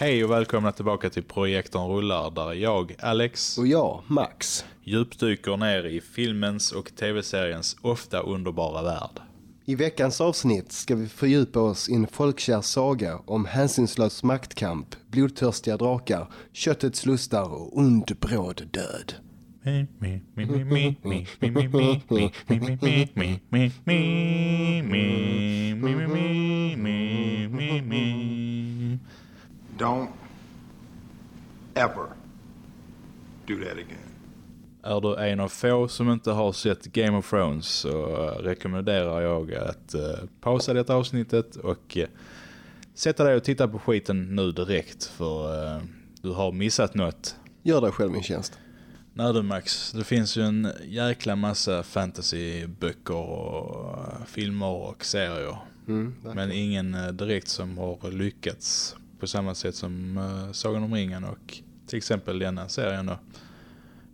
Hej och välkomna tillbaka till Projektorn rullar där jag, Alex, Och jag, Max. djupdyker ner i filmens och tv-seriens ofta underbara värld. I veckans avsnitt ska vi fördjupa oss i en folkkär saga om hänsynslös maktkamp, blodtörstiga drakar, köttets lustar och ond bråd död. Don't ever do that again. Är du en av få som inte har sett Game of Thrones så rekommenderar jag att uh, pausa detta avsnittet och uh, sätta dig och titta på skiten nu direkt för uh, du har missat något. Gör dig själv en tjänst. Nej du Max, det finns ju en jäkla massa fantasyböcker och filmer och serier. Mm, Men ingen direkt som har lyckats på samma sätt som uh, Sagan om ringen och till exempel denna serien då.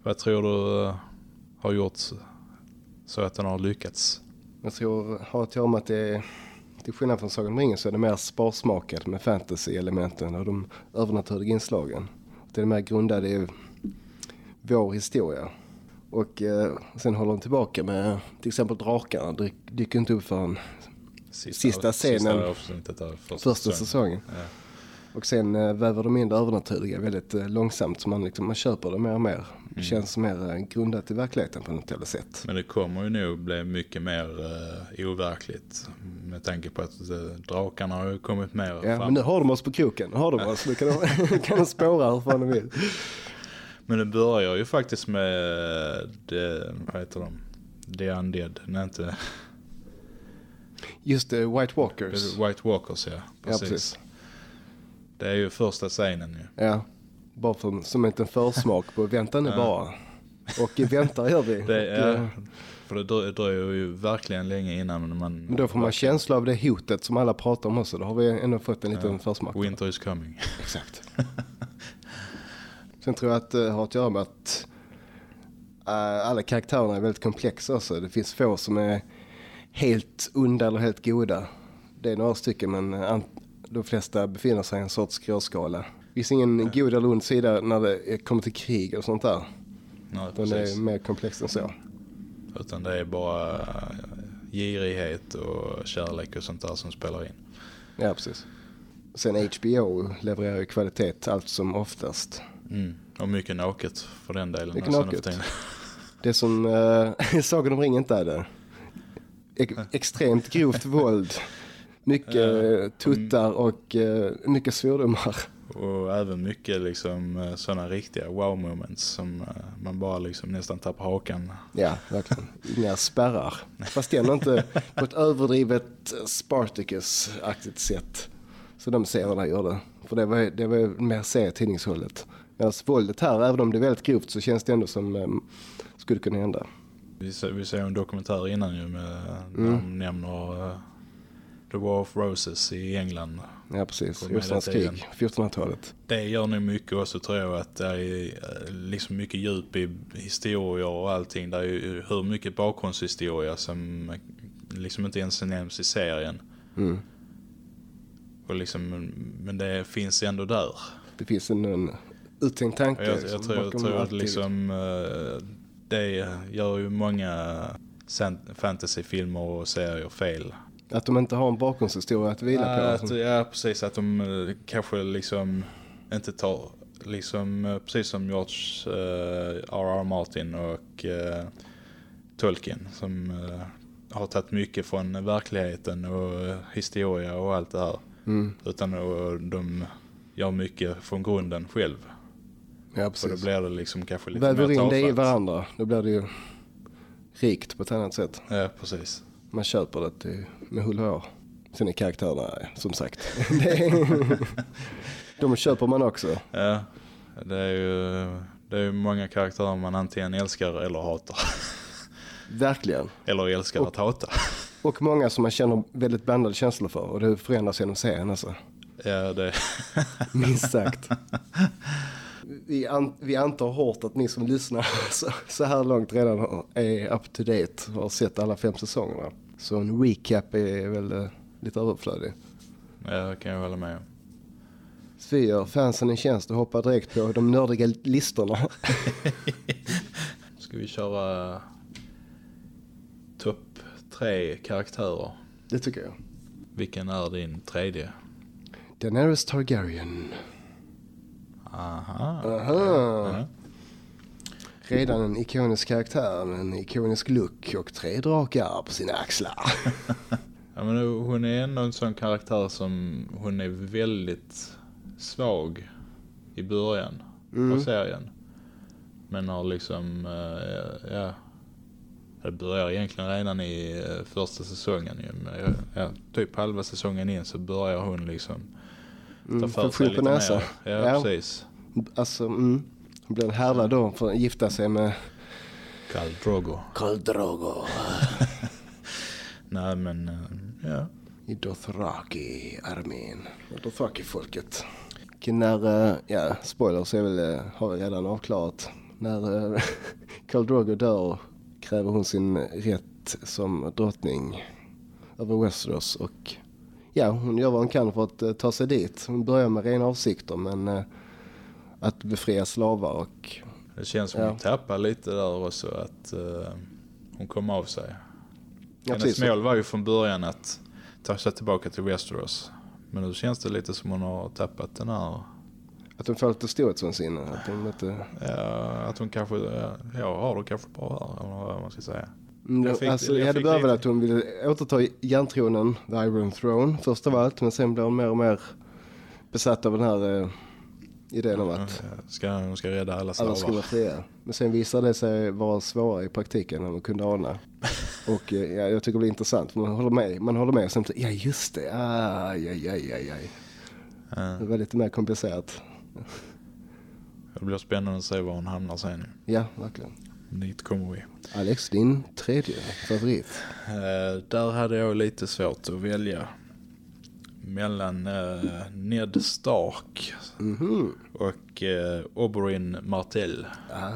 Vad tror du uh, har gjort så att den har lyckats? Jag tror, har att göra med att det är, till skillnad från Sagan om ringen så är det mer sparsmakat med fantasy-elementen och de övernaturliga inslagen. Det är mer grundade i vår historia. Och eh, sen håller de tillbaka med till exempel drakarna. Det dyker inte upp förrän Sista scenen. Sista avsnittet av första, första säsongen. säsongen. Ja. Och sen eh, väver de in det övernaturliga väldigt eh, långsamt så man, liksom, man köper det mer och mer. Det känns mer eh, grundat i verkligheten på något jävla sätt. Men det kommer ju nog bli mycket mer uh, overkligt med tanke på att uh, drakarna har ju kommit mer Ja, fram. men nu har de oss på kroken. Har de oss. Nu kan de, kan de spåra hur fan de vill. Men det börjar ju faktiskt med det, vad heter de? The Undead, nej inte Just det, White Walkers. White Walkers, ja. Precis. Ja, precis. Det är ju första scenen ju. Ja, bara för, som en liten försmak på vänta nu bara. Och vänta gör vi. Det, Och, ja, eh, för det drö- dröjer ju verkligen länge innan man... Men då får man känsla av det hotet som alla pratar om också. Då har vi ändå fått en liten Ja. försmak. Winter is coming. Exakt. Sen tror jag att det har att göra med att eh, alla karaktärerna är väldigt komplexa också. Det finns få som är helt onda eller helt goda. Det är några stycken men eh, de flesta befinner sig i en sorts gråskala. Det finns ingen god eller ond sida när det kommer till krig och sånt där. Nej, Den precis. är mer komplex än så. Utan det är bara eh, girighet och kärlek och sånt där som spelar in. Ja, precis. Sen HBO levererar ju kvalitet allt som oftast. Mm. Och mycket naket för den delen. Mycket naket. Det som uh, Sagan om ringen inte det. Ex- extremt grovt våld. Mycket Ja. eh, tuttar och eh, mycket svordomar. Och även mycket liksom sådana riktiga wow moments som eh, man bara liksom nästan tappar hakan. Ja, verkligen. Inga spärrar. Fast ändå inte på ett överdrivet eh, Spartacus-aktigt sätt. Så de serierna gör det. För det var, det var mer serietidningshållet. Medan våldet här, även om det är väldigt grovt så känns det ändå som um, skulle kunna hända. Vi ser, vi ser en dokumentär innan ju med, Mm. där de nämner eh, The War of Roses i England. Ja, precis. Rysslands krig, 1400-talet. Det gör nog mycket också tror jag att det är eh, liksom mycket djup i historier och allting. Det är ju hur mycket bakgrundshistoria som eh, liksom inte ens nämns i serien. Mm. Och liksom, men det finns ändå där. Det finns en, en uttänkt tanke. Jag, jag liksom tror, jag tror att liksom eh, det gör ju många fantasyfilmer och serier fel. Att de inte har en bakgrundshistoria att vila på. Alltså. att, ja, precis. Att de eh, kanske liksom inte tar, liksom eh, precis som George eh, R.R. Martin och eh, Tolkien som eh, har tagit mycket från verkligheten och historia och allt det här. Mm. Utan eh, de gör mycket från grunden själv. Ja, Så då precis. blir det liksom kanske lite Väver mer in det i tafatt. varandra. Då blir det ju rikt på ett annat sätt. Ja, precis. Man köper det till, med hull och hår. Sen är karaktärerna, som sagt. de köper man också. Ja, det är ju det är många karaktärer man antingen älskar eller hatar. Verkligen. Eller älskar att hata. Och många som man känner väldigt blandade känslor för. Och det förändras genom serien alltså. Ja, det... Minst sagt. Vi, an, vi antar hårt att ni som lyssnar så, så här långt redan är up to date och har sett alla fem säsongerna. Så en recap är väl eh, lite överflödig. Ja, det kan jag hålla med om. vi gör fansen en tjänst och hoppar direkt på de nördiga listorna. Ska vi köra topp tre karaktärer? Det tycker jag. Vilken är din tredje? Daenerys Targaryen. Aha. Aha. Ja. Redan en ikonisk karaktär med en ikonisk look och tre drakar på sina axlar. Ja, men hon är ändå en sån karaktär som hon är väldigt svag i början Mm. av serien. Men har liksom, eh, ja, det börjar egentligen redan i eh, första säsongen ju. Men, ja, typ halva säsongen in så börjar hon liksom ta Mm, för sig lite mer. Ja, Ja. precis. Alltså, mm. Hon blir en härda då för att gifta sig med Khal Drogo. Khal Drogo Nej men, eh, ja. i Dothraki-armén. Dothraki-folket. När, eh, ja, spoilers är väl, eh, har vi redan avklarat. När Khal Drogo dör kräver hon sin rätt som drottning över Westeros och ja, hon gör vad hon kan för att ta sig dit. Hon börjar med rena avsikter men att befria slavar och Det känns som Ja. hon tappar lite där också att eh, hon kom av sig. Ja, Hennes mål var ju från början att ta sig tillbaka till Westeros. Men nu känns det lite som hon har tappat den här, Att hon lite storhetsvansinne. Att hon inte... ja, att hon kanske, ja, jag har det kanske bra här, eller vad man ska säga. Mm, Jag fick- alltså, jag ja, det fick började väl att hon ville återta järntronen, the Iron Throne, först av allt. Men sen blev hon mer och mer besatt av den här eh, idén om att Ska, hon ska rädda alla alla ska vara slavar. fria. Men sen visade det sig vara svårare i praktiken än man kunde ana. Och eh, ja, jag tycker det blir intressant. Man håller med, man håller med. Sen, ja just det, aj, aj, aj, aj, aj. Ja, Det var lite mer komplicerat. det blir spännande att se var hon hamnar sen. Ja, verkligen. Dit kommer vi. Alex, din tredje favorit. Eh, där hade jag lite svårt att välja mellan eh, Ned Stark Mhm. och eh, Oberyn Martell. Ah.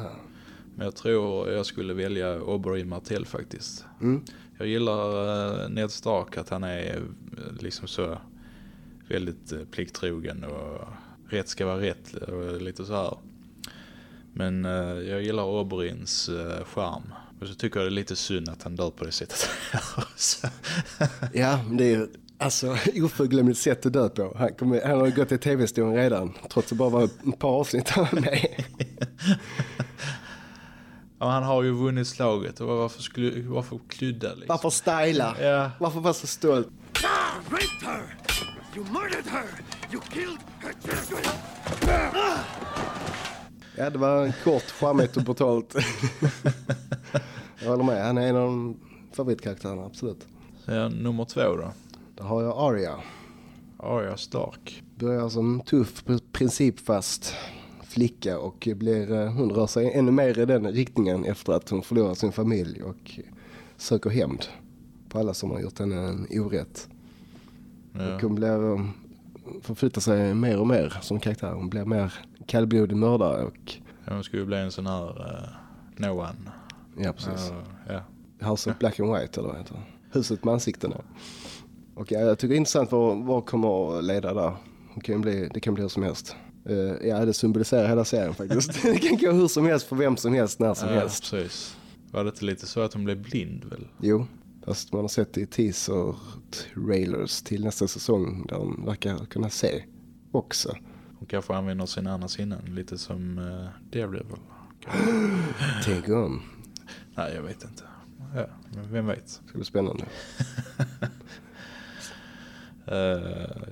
Men jag tror jag skulle välja Oberyn Martell faktiskt. Mm. Jag gillar eh, Ned Stark att han är eh, liksom så väldigt eh, plikttrogen och rätt ska vara rätt och lite så här. Men eh, jag gillar Oberyns eh, charm. Och så tycker jag det är lite synd att han dör på det sättet. Ja, men det är ju alltså oförglömligt sätt att dö på. Han, kommer, han har gått i tv-historien redan, trots att bara var ett par avsnitt med. ja, han har ju vunnit slaget och varför, skulle, varför klydda liksom? Varför styla? Ja. Varför vara så stolt? Ah, raped her! You murdered her! You killed her children! Ja, det var kort, charmigt och brutalt. jag håller med, han är en av favoritkaraktärerna, absolut. Ja, nummer två då. Då har jag Arya. Arya Stark. Börjar som tuff, principfast flicka och blir, eh, hon rör sig ännu mer i den riktningen efter att hon förlorar sin familj och söker hämnd på alla som har gjort henne en orätt. Ja. Och hon blir, eh, förflyttar sig mer och mer som karaktär. Hon blir mer kallblodig mördare och Ja, hon skulle bli en sån här uh, no one. ja precis. Ja, ja. House of Black and White eller vad heter det? Huset med ansiktena. Och ja, jag tycker det är intressant vad, vad kommer att leda där. Det kan, bli, det kan bli hur som helst. Eh, ja, det symboliserar hela serien faktiskt. det kan gå hur som helst för vem som helst, när som ja, helst. precis. Var det inte lite så att hon blev blind väl? Jo, fast man har sett i teaser trailers till nästa säsong där de verkar kunna se också. Hon kanske använder sina andra sinnen lite som uh, Daredevil. Tänk om. Nej, jag vet inte. Ja, men vem vet. Det ska bli spännande. Uh,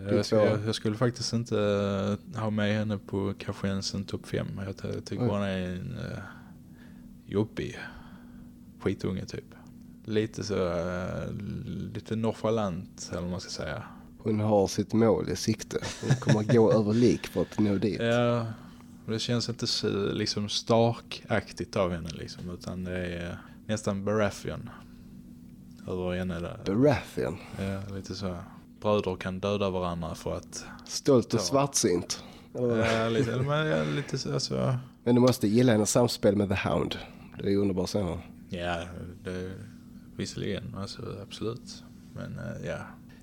Din jag, jag, jag skulle faktiskt inte eh, ha med henne på kanske ens en topp fem. Jag, ty- jag tycker hon är en uh, jobbig skitunge typ. Lite så, eh, lite nonchalant eller vad man ska säga. Hon har sitt mål i sikte. Hon kommer gå över lik för att nå dit. Ja, det känns inte så liksom Stark-aktigt av henne liksom, utan det är nästan Baratheon över henne där. Baratheon. Ja, lite så. Bröder kan döda varandra för att... Stolt och vad? Ja, lite, men, lite så, alltså... Men du måste gilla hennes samspel med The Hound. Det är underbart scener. Ja, det, visserligen, alltså absolut. Men eh, ja.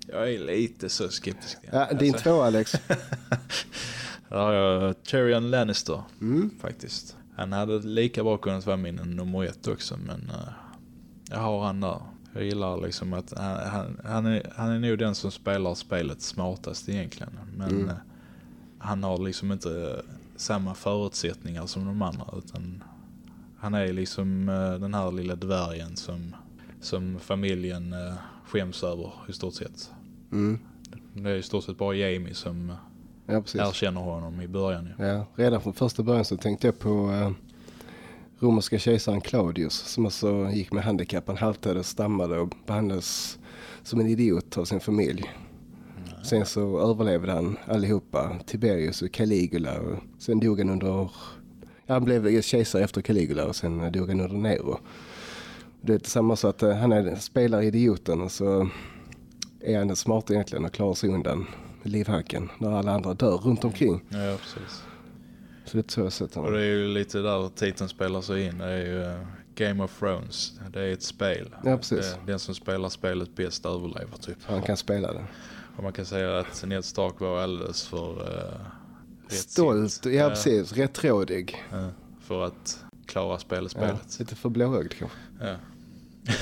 Jag är lite så skeptisk. Ja, den. din Alltså, två Alex. Där har jag Tyrion Lannister Mm. faktiskt. Han hade lika bra kunnat vara min nummer ett också men eh, jag har han där. Jag gillar liksom att han, han, han, är, han är nog den som spelar spelet smartast egentligen. Men Mm. eh, han har liksom inte samma förutsättningar som de andra utan han är liksom eh, den här lilla dvärgen som, som familjen eh, skäms över i stort sett. Mm. Det är i stort sett bara Jamie som eh, Ja, erkänner honom i början. ju. Ja, redan från första början så tänkte jag på eh, romerska kejsaren Claudius som alltså gick med handikapp. Han haltade, stammade och behandlades som en idiot av sin familj. Sen så överlevde han allihopa, Tiberius och Caligula. Och sen dog han under... Han blev kejsare efter Caligula och sen dog han under Nero. Det är samma så att eh, han är, spelar idioten och så är han den smarta egentligen och klarar sig undan med livhanken när alla andra dör runt omkring. Ja, precis. Så det så jag sett Och det är ju lite där titeln spelar sig in. Det är ju eh, Game of Thrones. Det är ett spel. Ja, precis. Det- Den som spelar spelet bäst överlever typ. Han kan spela det. Och man kan säga att Ned Stark var alldeles för uh, Stolt, ja precis. Rättrådig. för att klara Ja, spelspelet. lite för blåögd kanske. Ja.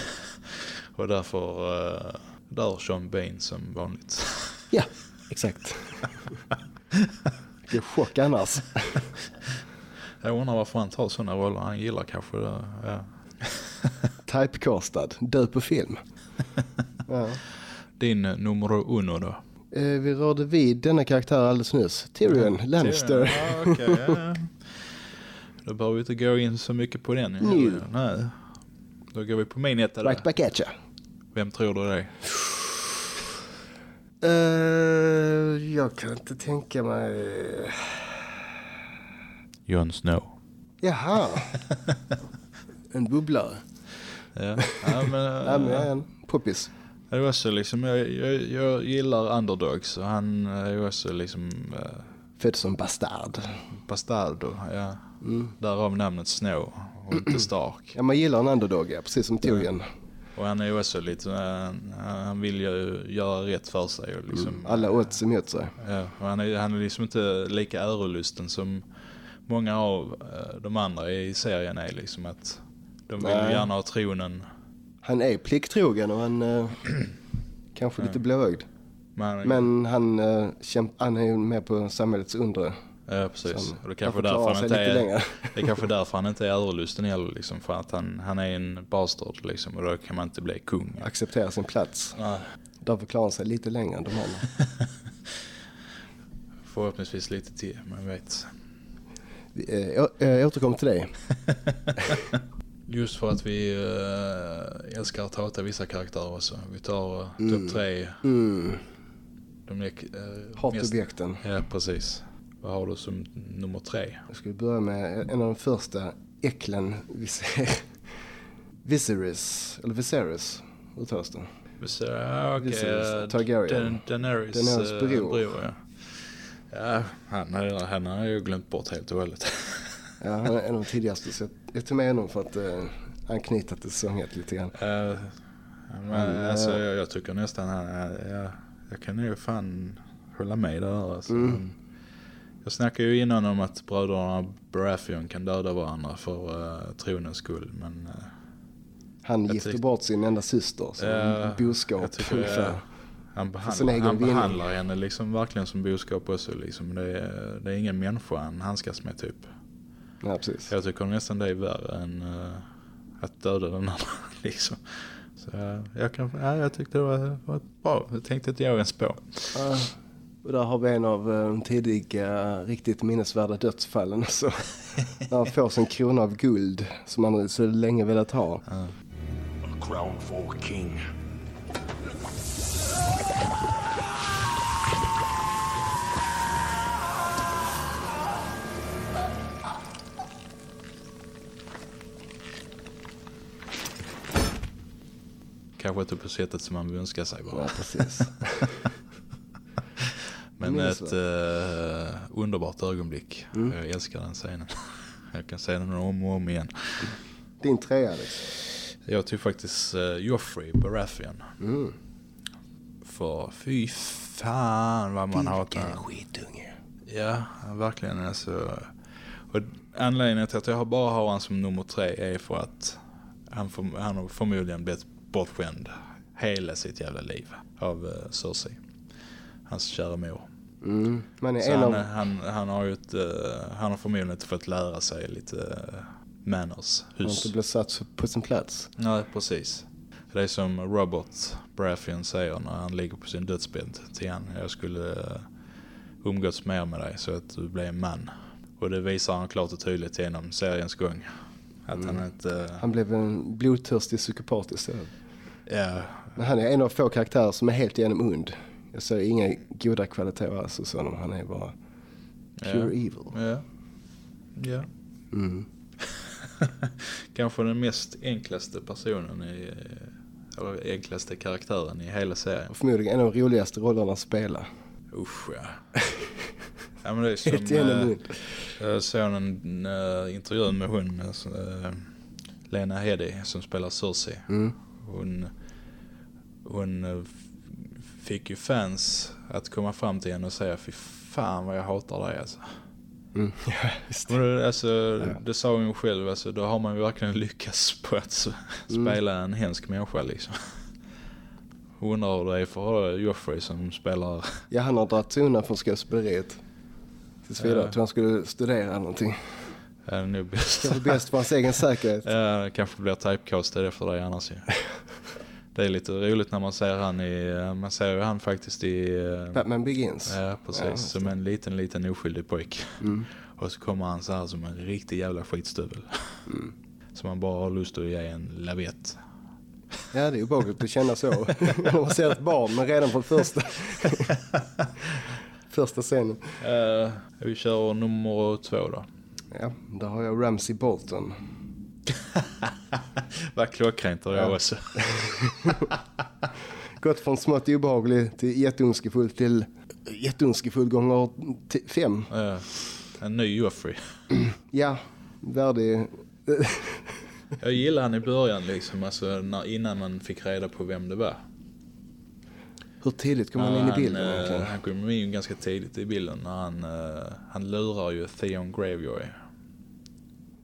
Och därför uh, dör Sean Bean som vanligt. Ja, exakt. Är chock annars. Jag undrar varför han tar sådana roller. Han gillar kanske det. Ja. Typecastad, död på film. Ja. Din eh, numero uno då? Eh, vi rörde vid denna karaktär alldeles nyss. Tyrion Lannister. Ja, okej, ja, ja. Då behöver vi inte gå in så mycket på den. Nu. Nej. Då går vi på min etta. Right back at ya. Vem tror du det är? Eh, jag kan inte tänka mig... Jon Snow. Jaha. En bubblare. Ja, ja men, Ja, men jag är en poppis. det är också liksom, jag, jag, jag gillar underdogs och han är ju också liksom uh, Född som bastard. bastardo. Ja. Mm. Därav namnet Snow och inte Stark. Ja, man gillar en underdog, ja, precis som Tyrion. Och han är ju också lite, han vill ju göra rätt för sig. Och liksom, Mm. Alla odds emot sig. Ja, och han, är, han är liksom inte lika ärolusten som många av eh, de andra i serien är. Liksom att de vill Nej. gärna ha tronen. Han är plikttrogen och han eh, kanske lite blåögd. Men, Men han, eh, kämp- han är ju med på samhällets undre. Ja, precis. Och det kanske därför han inte är, det är kanske därför han inte är ärolusten heller. Liksom, för att han, han är en bastard liksom, och då kan man inte bli kung. Accepterar sin plats. Nej. Därför klarar han sig lite längre än de andra. Förhoppningsvis lite till, men vet. Eh, jag, jag återkommer till dig. Just för att vi äh, älskar att hata vissa karaktärer också. Vi tar uh, topp tre. Mm. De uh, Hatobjekten. Ja, precis. Vad har du som nummer tre? Jag ska börja med en av de första äcklen vi ser. Viserys, eller Viserys uttalas det. Okej. Viserys, eh, Targaryen. Dan- Daenerys, Daenerys eh, bror. ja. Ja, han, har- han har ju glömt bort helt och hållet. Ja, han är en av de tidigaste så jag, jag tog med honom för att eh, anknyta till säsong lite grann. Eh, men, alltså, jag, jag tycker nästan han, jag, jag kan ju fan hålla med där. Alltså. Mm. Jag snackade ju innan om att bröderna Baratheon kan döda varandra för uh, tronens skull. Men eh, Han tyck- bort sin enda syster som Ja, boskap tycker, ungefär. ja. han, behandlar, han vinning. behandlar henne liksom verkligen som boskap också. Liksom. Det, är, det är ingen människa han handskas med typ. Ja, precis. Jag tycker nästan det är värre än uh, att döda den andra. liksom. Så uh, jag, kan, ja, jag tyckte det var, var bra. Jag tänkte inte jag ens på. Ja, och där har vi en av eh, de tidiga riktigt minnesvärda dödsfallen. Så, när han får sin krona av guld som han så länge velat ha. A crown for king. Kanske inte på sättet som man önskar sig bara. Ja, precis. Men ett uh, underbart ögonblick. Mm. Jag älskar den scenen. Jag kan se den om och om igen. Din trea Alex. Jag tycker faktiskt uh, Joffrey Baratheon. Mm. för fy fan vad man hatar Vilken skitunge. Ja, verkligen alltså. Och anledningen till att jag bara har han som nummer tre är för att han, för, han har förmodligen blivit bortskämd hela sitt jävla liv av uh, Cersei. Hans kära mor. Mm. Är Så en han, av... han, han har ju inte, eh, han har förmodligen inte fått lära sig lite uh, manners. Han Hus. inte blir satt på sin plats. Nej, precis. Det är som Robert Baratheon säger när han ligger på sin dödsbädd till han. Jag skulle uh, umgås mer med dig så att du blir en man. Och det visar han klart och tydligt genom seriens gång. Att han inte... Han blev en blodtörstig psykopat istället. ja, Men han är en av få karaktärer som är helt igenom ond. Jag ser inga goda kvaliteter alls hos honom. Han är bara pure ja, evil. ja. Ja. Mm. Kanske den mest enklaste personen i... Eller enklaste karaktären i hela serien. Och förmodligen en av de roligaste rollerna att spela. Usch ja. ja men det är Helt som... eh, ond. Jag såg en uh, intervju med hon, eh, Lena Headey som spelar Cersei. Mm. Hon, hon fick ju fans att komma fram till henne och säga fy fan vad jag hatar dig alltså. Mm. Ja, just det. Men det, alltså, Ja. det sa hon ju själv, alltså, då har man ju verkligen lyckats på att Mm. spela en hemsk människa liksom. Undrar hur det är för Joffrey som spelar, Ja, han har dragit sig undan från skådespeleriet. Tills vidare. Ja. Tror han skulle studera någonting. är nog bäst. Kanske bäst för hans egen säkerhet. Ja, kanske blir typecastad efter det annars ju. Det är lite roligt när man ser han i, man ser han faktiskt i, eh, Batman Begins. ja precis, Ja, som en liten, liten oskyldig pojk. Mm. Och så kommer han så här som en riktig jävla skitstövel. Mm. Som man bara har lust att ge en lavett. Ja, det är obehagligt att känna så. Man ser ett barn, men redan från första, första scenen. Uh, vi kör nummer två då. Ja, där har jag Ramsey Bolton. Vad klockrent har jag Ja. också. Gått från smått obehaglig till jätteondskefull till jätteondskefull gånger fem. Ja, en ny Joffrey. Ja, värdig. Jag gillar han i början liksom, alltså när, innan man fick reda på vem det var. Hur tidigt kom han in i bilden han, egentligen? eh, han kom in ganska tidigt i bilden när han, eh, han lurar ju Theon Greyjoy.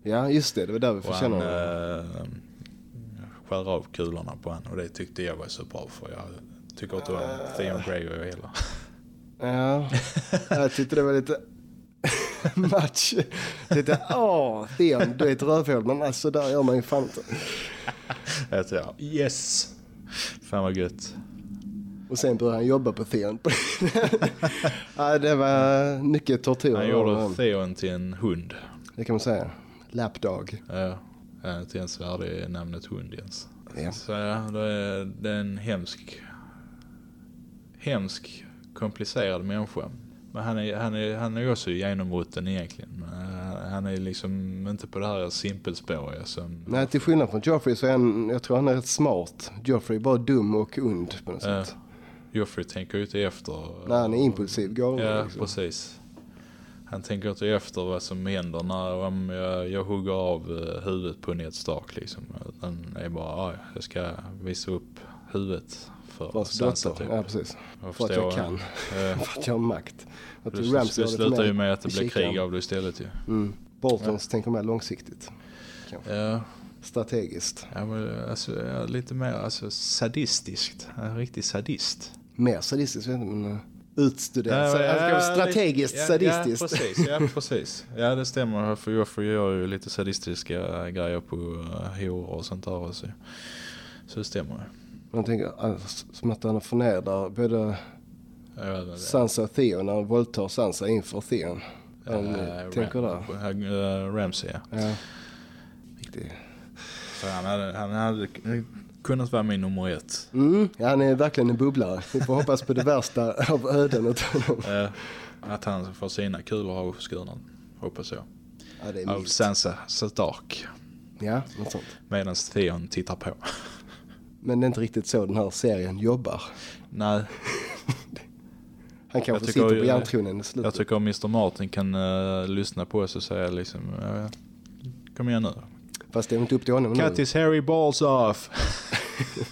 Ja, just det. Det var där vi Och han känna honom. uh, skär av kulorna på han och det tyckte jag var så bra för jag tycker inte om Theon Greyjoy heller. Ja, jag tyckte det var lite match. Jag tänkte, åh, Theon, du är ett rövhål. Men alltså, där gör man ju fan inte. Jag tänkte, yes! Fan vad gött. Och sen började han jobba på Theon. ja, det var mycket tortyr. Han gjorde Theon till en hund. Det kan man säga. Lapdog. Ja, jag är inte ens värdig namnet hund ens. Ja. Så ja, det är, det är en hemsk, hemsk, komplicerad människa. Men han är, han är, han är också genomrutten egentligen. Men eh, han är liksom inte på det här simpelspåriga som... Nej, till skillnad från Joffrey så är han, jag tror han är rätt smart. Joffrey är bara dum och ond på något Ja. sätt. Joffrey tänker ju inte efter. Nej, han är impulsiv, galen. Ja, liksom. precis. Han tänker inte efter vad som händer när om jag, jag hugger av eh, huvudet på Ned Stark liksom. Utan är bara, ah, jag ska visa upp huvudet för För Sansa dotter. typ. Ja, precis. Och För att jag kan. Eh, För att jag har makt. Att det, slutar ju med att det blir krig av det istället ju. Mm. Boltons tänker mer långsiktigt. Ja, Strategiskt. ja men alltså, ja, lite mer alltså, sadistiskt. En riktig sadist. Mer sadistiskt vet jag inte, men uh, utstuderat. Ja, Ja, ja, ja, strategiskt ja, sadistiskt. Ja, precis. Ja, precis. Ja, det stämmer. För Joffrey gör ju lite sadistiska grejer på uh, horor och sånt där också. Så det stämmer. Man tänker alltså, som att han förnedrar både. Sansa och Theon när han våldtar Sansa inför Theon. Han Eh, tänker där. Ram- eh, Ramsay, ja. Ja. Riktigt. Så han hade, han hade kunnat vara min nummer ett. Mm, han är verkligen en bubblare. Vi får hoppas på det värsta av öden åt honom. Eh, att han får sina kulor avskurna, hoppas jag. Ja, det är Av. Sansa Stark. Ja, något sånt. Medan Theon tittar på. Men det är inte riktigt så den här serien jobbar. Nej, Han kanske sitter på järntronen i jag slutet. tycker om Mr. Martin kan uh, lyssna på oss och säga liksom, uh, kom igen nu. Fast det är inte upp till honom nu. Cut his hairy balls off.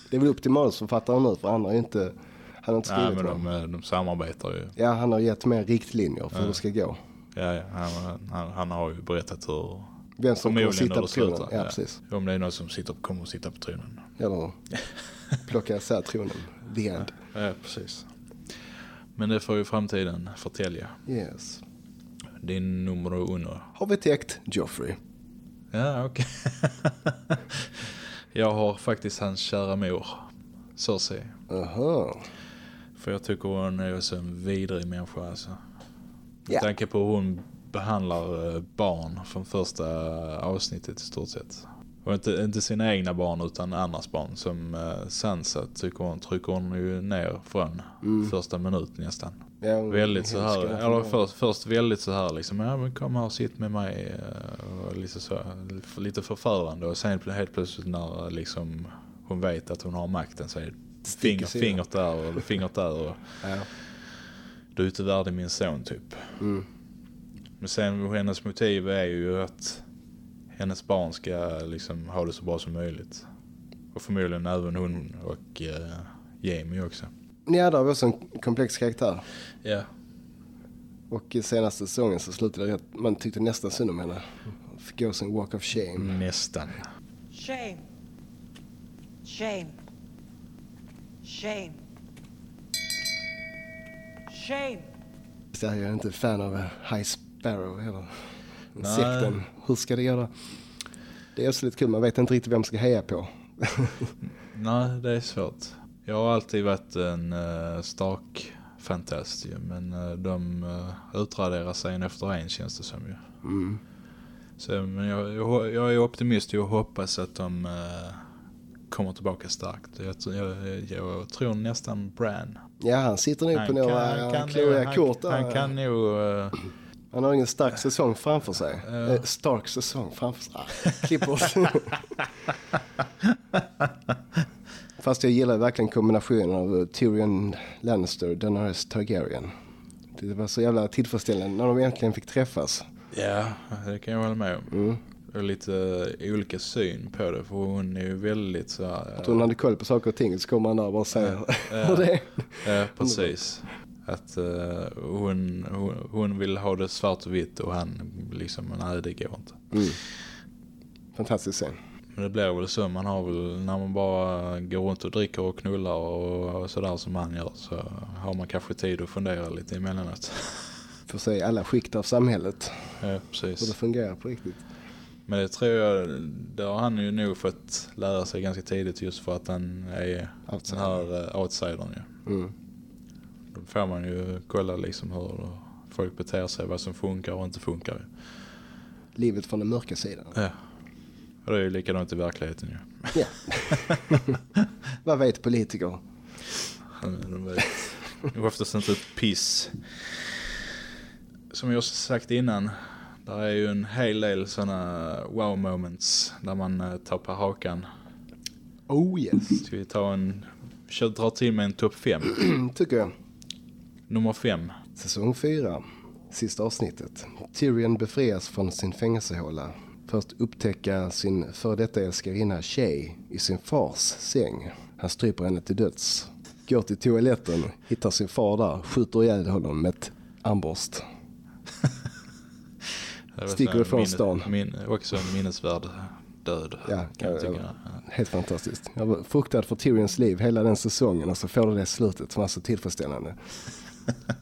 Det är väl upp till manusförfattaren nu för han har inte... Han har inte Nej, skrivit men dem. de, de samarbetar ju. Ja, han har gett mer riktlinjer för hur det ska gå. Ja, ja, han, han, han har ju berättat hur... Vem som kommer sitta på tronen. slutar. Ja, precis. Om det är någon som sitter, kommer att sitta på tronen. Eller plocka isär tronen. The end. Ja, precis. Men det får ju framtiden förtälja. Yes. Din nummer uno. Har vi täckt Joffrey? Ja, okej. jag har faktiskt hans kära mor, Cersei. Aha. För jag tycker hon är så en vidrig människa alltså. Med Ja. tanke på hur hon behandlar eh, barn från första avsnittet i stort sett. Och inte, inte sina egna barn utan andras barn. Som uh, Sansa tycker hon, trycker hon ju ner från första minut nästan. Ja, Väldigt så här, eller först, först väldigt så här liksom, ja men kom här och sitt med mig. eh, Och lite så, lite förförande. Och sen helt plötsligt när eh, liksom hon vet att hon har makten så är det finger, fingret där och fingret där. Och Ja. du är inte värdig min son typ. Mm. Men sen hennes motiv är ju att hennes barn ska liksom ha det så bra som möjligt. Och förmodligen även hon och uh, Jamie också. Ja, har vi också en komplex karaktär. Ja. Och i senaste säsongen så slutade det rätt. Man tyckte nästan synd om henne. Fick gå sin walk of shame. Nästan. Shame. Shame. Shame. Shame. Jag är inte fan av High Sparrow heller. Nej. Hur ska det göra? Det är också lite kul. Man vet inte riktigt vem man ska heja på. Nej, det är svårt. Jag har alltid varit en uh, Stark-fantast ju, men uh, de uh, utraderar sig en efter en känns det som ju. Mm. Så, men jag, jag, jag är optimist och hoppas att de uh, kommer tillbaka starkt. Jag, jag, jag tror nästan Bran. Ja, han sitter nog på några kluriga han, kort han kan nog... Uh, Han har ingen stark säsong framför sig. Ja. Eh, stark säsong framför sig. Ah, Klipp bort. Fast jag gillar verkligen kombinationen av eh, Tyrion Lannister och Daenerys Targaryen. Det var så jävla tillfredsställande när de äntligen fick träffas. ja, det kan jag hålla med om. Mm. Och lite uh, olika syn på det, för hon är ju väldigt så här, Att hon hade koll på saker och ting så kommer han där och bara säger Ja. hur det är. Ja, precis. Att eh, hon, hon, hon vill ha det svart och vitt och han liksom, nej det går inte. Mm. Fantastisk scen. Men det blir väl så, man har väl, när man bara går runt och dricker och knullar och, och sådär som han gör så har man kanske tid att fundera lite emellanåt. Får se alla skikt av samhället. Ja, Hur det precis. fungerar på riktigt. Men det tror jag, det har han ju nog fått lära sig ganska tidigt just för att han är den Outsider. här uh, outsidern ju. Mm. Får man ju kolla liksom hur folk beter sig, vad som funkar och inte funkar. Livet från den mörka sidan. Ja. Och det är ju likadant i verkligheten ju. Ja. Vad vet politiker? De vet oftast inte ett piss. Som jag sagt innan, där är ju en hel del sådana wow moments där man eh, tappar hakan. Oh yes. Ska vi ta en, dra till med en topp fem. Tycker jag. Nummer fem. Säsong 4. Sista avsnittet. Tyrion befrias från sin fängelsehåla. Först upptäcka sin före detta älskarinna Shay i sin fars säng. Han stryper henne till döds. Går till toaletten, hittar sin far där, skjuter ihjäl honom med ett armborst. Sticker ifrån minne- stan. Min, också en minnesvärd död. Ja, kan jag ja, tycka. Helt fantastiskt. Jag var fruktad för Tyrions liv hela den säsongen och så får du det slutet som var så tillfredsställande.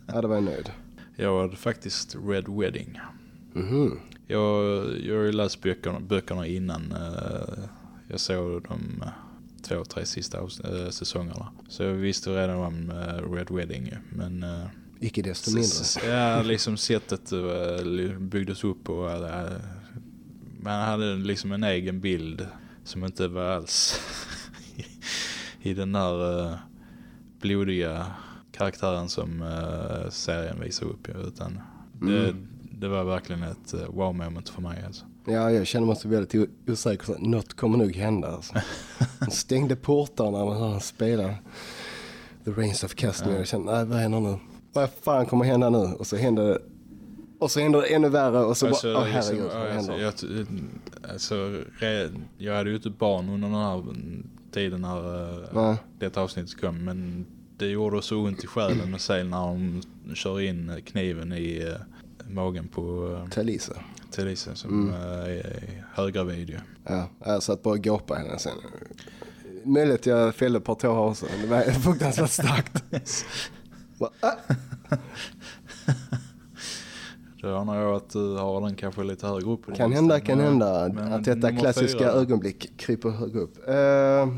Ja, då var jag nöjd. Jag hade faktiskt Red Wedding. Mhm. Jag, jag har ju läst böckerna, böckerna innan eh, jag såg de eh, två, tre sista eh, säsongerna. Så jag visste redan om eh, Red Wedding. Men eh, Icke desto mindre. ja, liksom sättet uh, byggdes upp och uh, man hade liksom en egen bild som inte var alls i den här eh, blodiga karaktären som eh, serien visar upp. Utan det, Mm. det var verkligen ett eh, wow moment för mig. Alltså. Ja, jag känner mig så väldigt osäker. Så något kommer nog hända. Alltså. Han stängde portarna när han spelade The Reigns of Castamere. Jag kände, nej vad händer nu? Vad fan kommer hända nu? Och så händer det, och så händer det ännu värre och så Alltså, bara, liksom, herregud, vad alltså, händer? jag, alltså, re- jag hade ju inte barn under den här tiden när eh, Nej. detta avsnittet kom. Men det gjorde så ont i själen att se när de kör in kniven i eh, magen på uh, Talisa. Therese som eh, är höggravid ju. Ja, jag satt bara och gapade henne sen. Möjligt jag fällde ett par tårar också. Det var fruktansvärt starkt. Bara, ah. Då anar jag att du har den kanske lite högre upp. Kan hända, kan hända att detta klassiska fyra- ögonblick kryper högre upp. Eh,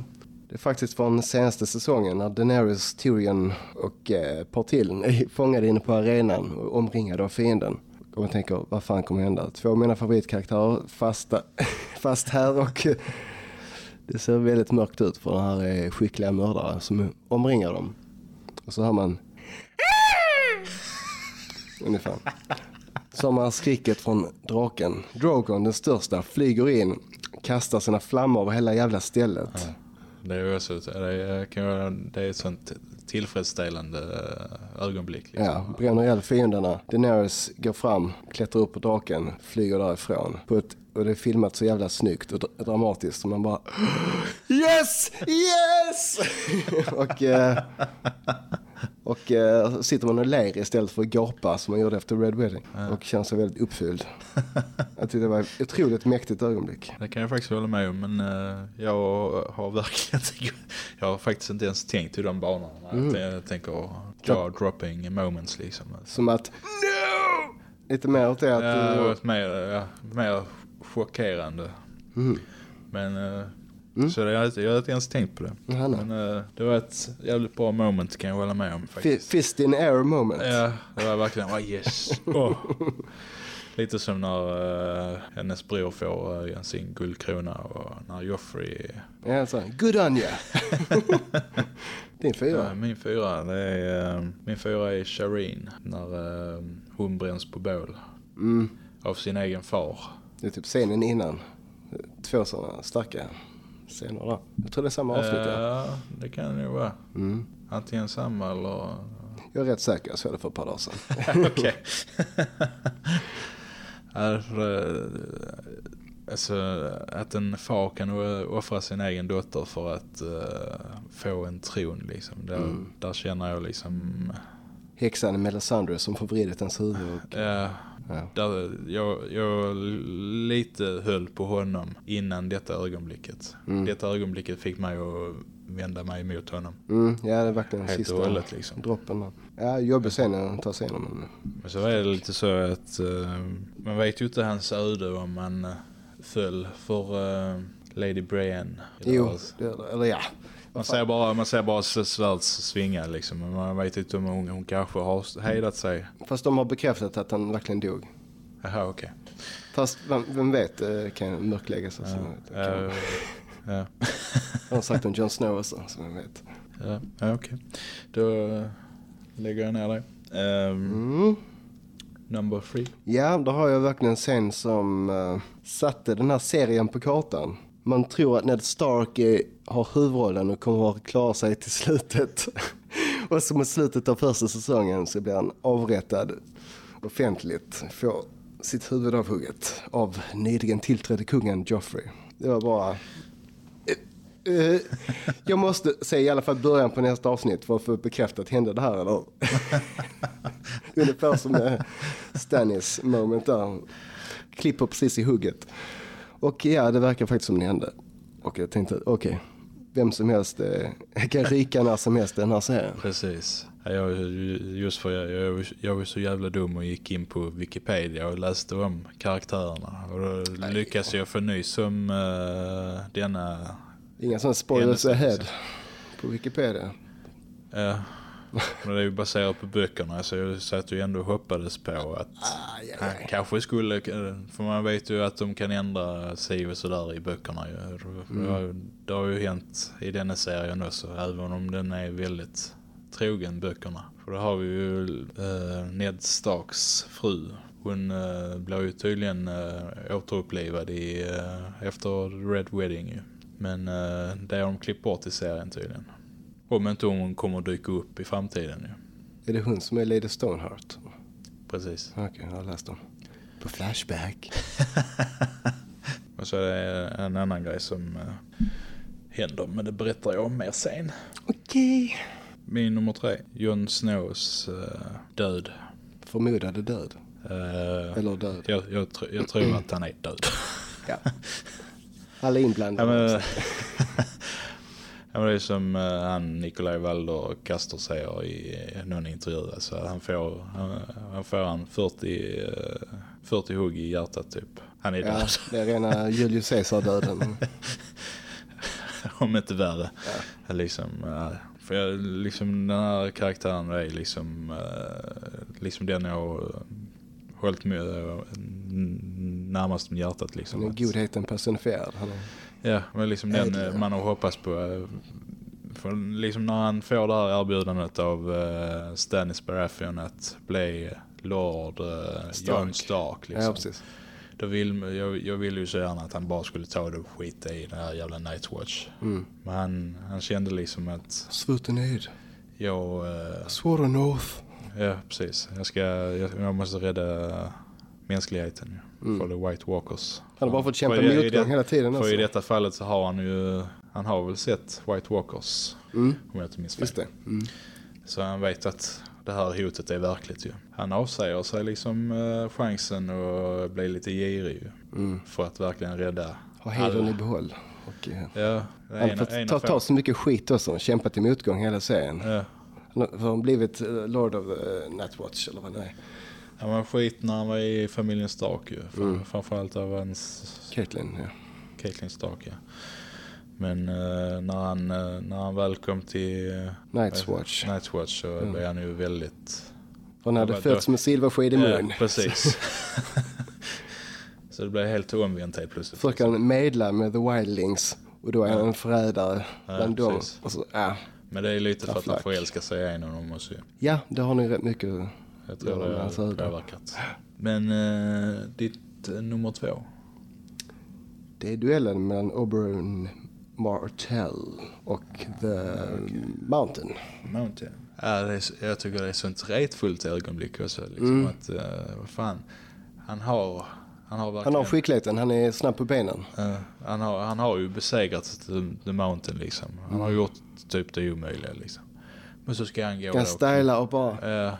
det är faktiskt från senaste säsongen när Daenerys, Tyrion och eh, ett par till är fångade inne på arenan och omringade av fienden. Och man tänker, vad fan kommer hända? Två av mina favoritkaraktärer fasta, fast här och det ser väldigt mörkt ut för den här är skickliga mördare som omringar dem. Och så hör man ungefär. Så har man skriket från draken. Drogon, den största, flyger in, kastar sina flammor över hela jävla stället. Det är, också, det, kan vara, det är ett sånt tillfredsställande eh, ögonblick. Liksom. Ja, bränner ihjäl fienderna. Daenerys går fram, klättrar upp på draken, flyger därifrån. På ett, och det är filmat så jävla snyggt och dramatiskt. Och man bara Yes! Yes! och och, och eh, sitter man och ler istället för att gapa som man gjorde efter Red Wedding. Och känner sig väldigt uppfylld. Jag tyckte det var ett otroligt mäktigt ögonblick. Det kan jag faktiskt hålla med om, men eh, jag har verkligen jag har faktiskt inte ens tänkt i de banorna. Mm. Jag, jag tänker jaw-dropping moments liksom. Som att No! Lite mer åt det att... Ja, du- mer, ja, mer chockerande. Mm. Men eh, så det, jag, jag har inte ens tänkt på det. Ja, nej. Men eh, det var ett jävligt bra moment kan jag hålla med om faktiskt. Fist in air moment. Ja, det var verkligen, oh yes. Åh. Lite som när eh, hennes bror får uh, sin guldkrona och när Joffrey... Ja, så. Good on you. Din Ja, fyra. min fyra, det är, eh, min fyra är Shireen när eh, hon bränns på bål Mm. av sin egen far. Det är typ scenen innan. Två sådana starka där. Jag tror det är samma avsnitt. ja. Ja, det kan det nog vara. Mm. Antingen samma eller... Jag är rätt säker, jag såg det för ett par dagar sedan. Okej. Eh, alltså, att en far kan offra sin egen dotter för att eh, få en tron liksom. Där, Mm. där känner jag liksom... Häxan Melisandre som får vridit ens huvud. Och, Ja, ja. där, jag, jag lite höll på honom innan detta ögonblicket. Mm. Detta ögonblicket fick mig att vända mig emot honom. Mm, ja, det är verkligen sista hållet liksom. droppen. där. Ja, jobbig scen att ta sig igenom. Men Men så är det lite så att eh, man vet ju inte hans öde om man eh, föll för eh, Lady Brienne. jo, det, eller ja. Man ser bara, man ser bara svärds svinga liksom. Men man vet inte om hon, hon kanske har hejdat sig. Fast de har bekräftat att han verkligen dog. Jaha, okej. Fast vem, vem vet, eh, kan mörklägga sig. så det kan- Ja, ja, har sagt om Jon Snow också, så vem vet. ja, ja okej. Då eh, lägger jag ner det. Ehm, Mm. Number three. Ja, då har jag verkligen en scen som uh, satte den här serien på kartan. Man tror att Ned Stark är, har huvudrollen och kommer att klara sig till slutet. och så mot slutet av första säsongen så blir han avrättad offentligt. Får sitt huvud avhugget av nyligen tillträdde kungen Joffrey. Det var bara... Eh, eh, jag måste säga i alla fall början på nästa avsnitt för att få bekräftat, hände det här eller? Ungefär som eh, Stannis moment där. Klipper precis i hugget. Och ja, det verkar faktiskt som det hände. Och jag tänkte, okej, vem som helst eh, kan ryka när som helst i den här serien. Precis. Ja, Jag, just för jag, jag, jag var så jävla dum och gick in på Wikipedia och läste om karaktärerna. Och då lyckades jag få nys om uh, denna... Inga sådana spoilers ahead på Wikipedia. Ja, men det är ju baserat på böckerna så jag satt ju ändå och hoppades på att han kanske skulle, för man vet ju att de kan ändra sig och sådär i böckerna. ju. Det, har, det har ju hänt i denna serien också, även om den är väldigt trogen böckerna. För då har vi ju eh, Ned Starks fru. Hon uh, blev ju tydligen uh, återupplivad i, eh, efter Red Wedding ju. Men uh, det har de klippt bort i serien tydligen. Om inte hon kommer dyka upp i framtiden ju. Är det hon som är Lady Stoneheart? Precis. Okej, jag har läst dem. På Flashback. Och så är det en annan grej som uh, händer, men det berättar jag om mer sen. Okej. Min nummer tre. Jon Snows eh, död. Förmodade död. Eh, Eller död. jag, jag, tr- jag tror att han är död. Ja. Alla Ja, inblandade. men, också. ja, men det är som eh, han Nikolaj Walder Kaster säger i eh, någon intervju. Alltså, han, får, han, han får han 40, eh, 40 hugg i hjärtat typ. Han är Ja, död. det är rena Julius Caesar-döden. Om inte värre. Liksom, eh, för jag, liksom den här karaktären är liksom, liksom den jag hållit med närmast med hjärtat. Liksom. Han är godheten personifierad. Han är, Ja, men liksom den Ädla. eh, man har hoppats på. eh, För liksom när han får det här erbjudandet av uh, Stannis Baratheon att bli Lord uh, Stark. Jon Stark. Liksom. Ja, precis. Då vill, jag, jag ville ju så gärna att han bara skulle ta det och skita i den här jävla Nightwatch. Mm. Men han, han kände liksom att Svuten ed. jag, eh, Swore an oath. ja precis, jag, ska, jag, jag måste rädda mänskligheten ju. Mm. För the White Walkers. Han har bara fått kämpa För motgång det- hela tiden. För Alltså. i detta fallet så har han ju, han har väl sett White Walkers Mm. om jag inte minns fel. Mm. Så han vet att det här hotet är verkligt ju. Han avsäger sig liksom uh, chansen och blir lite girig ju. Mm. För att verkligen rädda Ha hedern i behåll. Och, eh, Ja, han har fått ta, ta så mycket skit också. Kämpat i motgång hela serien. Ja. Han har, blivit eh, Lord of uh, Nightwatch eller vad det är. Han var skit när han var i familjen Stark ju. Fram- Mm. Framförallt av hans Caitlyn, ja. Caitlyn Stark ja. Men eh, när, han, eh, när han väl kom till uh, Night's Watch. Night's Watch så Mm. blev han ju väldigt... Han hade fötts med silversked i mun. Ja, precis. så det blev helt omvänt helt plötsligt. Försöker han medla med The Wildlings. Och då är han en förrädare bland dem. så. Men det är lite för att han förälskar sig i en av dem också. ja, det har ni rätt mycket. Jag tror det men har påverkat. Men uh, ditt uh, nummer två? Det är duellen mellan Oberyn Martell och The Mountain. Mountain. Ja, det är, jag tycker det är ett sånt retfullt ögonblick också. Liksom Mm. att, uh, vad fan, han har, han har Han har skickligheten, han är snabb på benen. Eh, han, har, han har ju besegrat the, the Mountain liksom. Han Mm. har gjort typ det omöjliga liksom. Men så ska han gå Kan då- styla och bara Ja,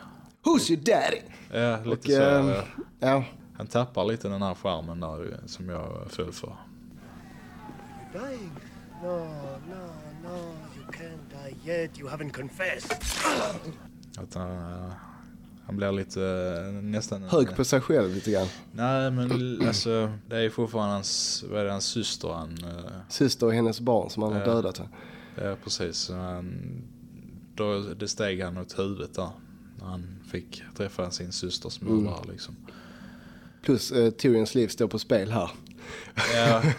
Who's your daddy? ja, lite Och, så. ehm, eh, Ja, han tappar lite den här skärmen där som jag föll för. Dying? No, no, no, you can't die yet. You haven't confessed. Att han, eh, han blir lite eh, nästan... hög på sig själv lite grann. Nej men alltså det är fortfarande hans, vad är det, hans syster han... eh, Syster och hennes barn som han har Ja. dödat. Ja precis. Han, då, det steg han åt huvudet där. När han fick träffa sin systers Mm. mördare liksom. Plus eh, Tyrions liv står på spel här. Ja.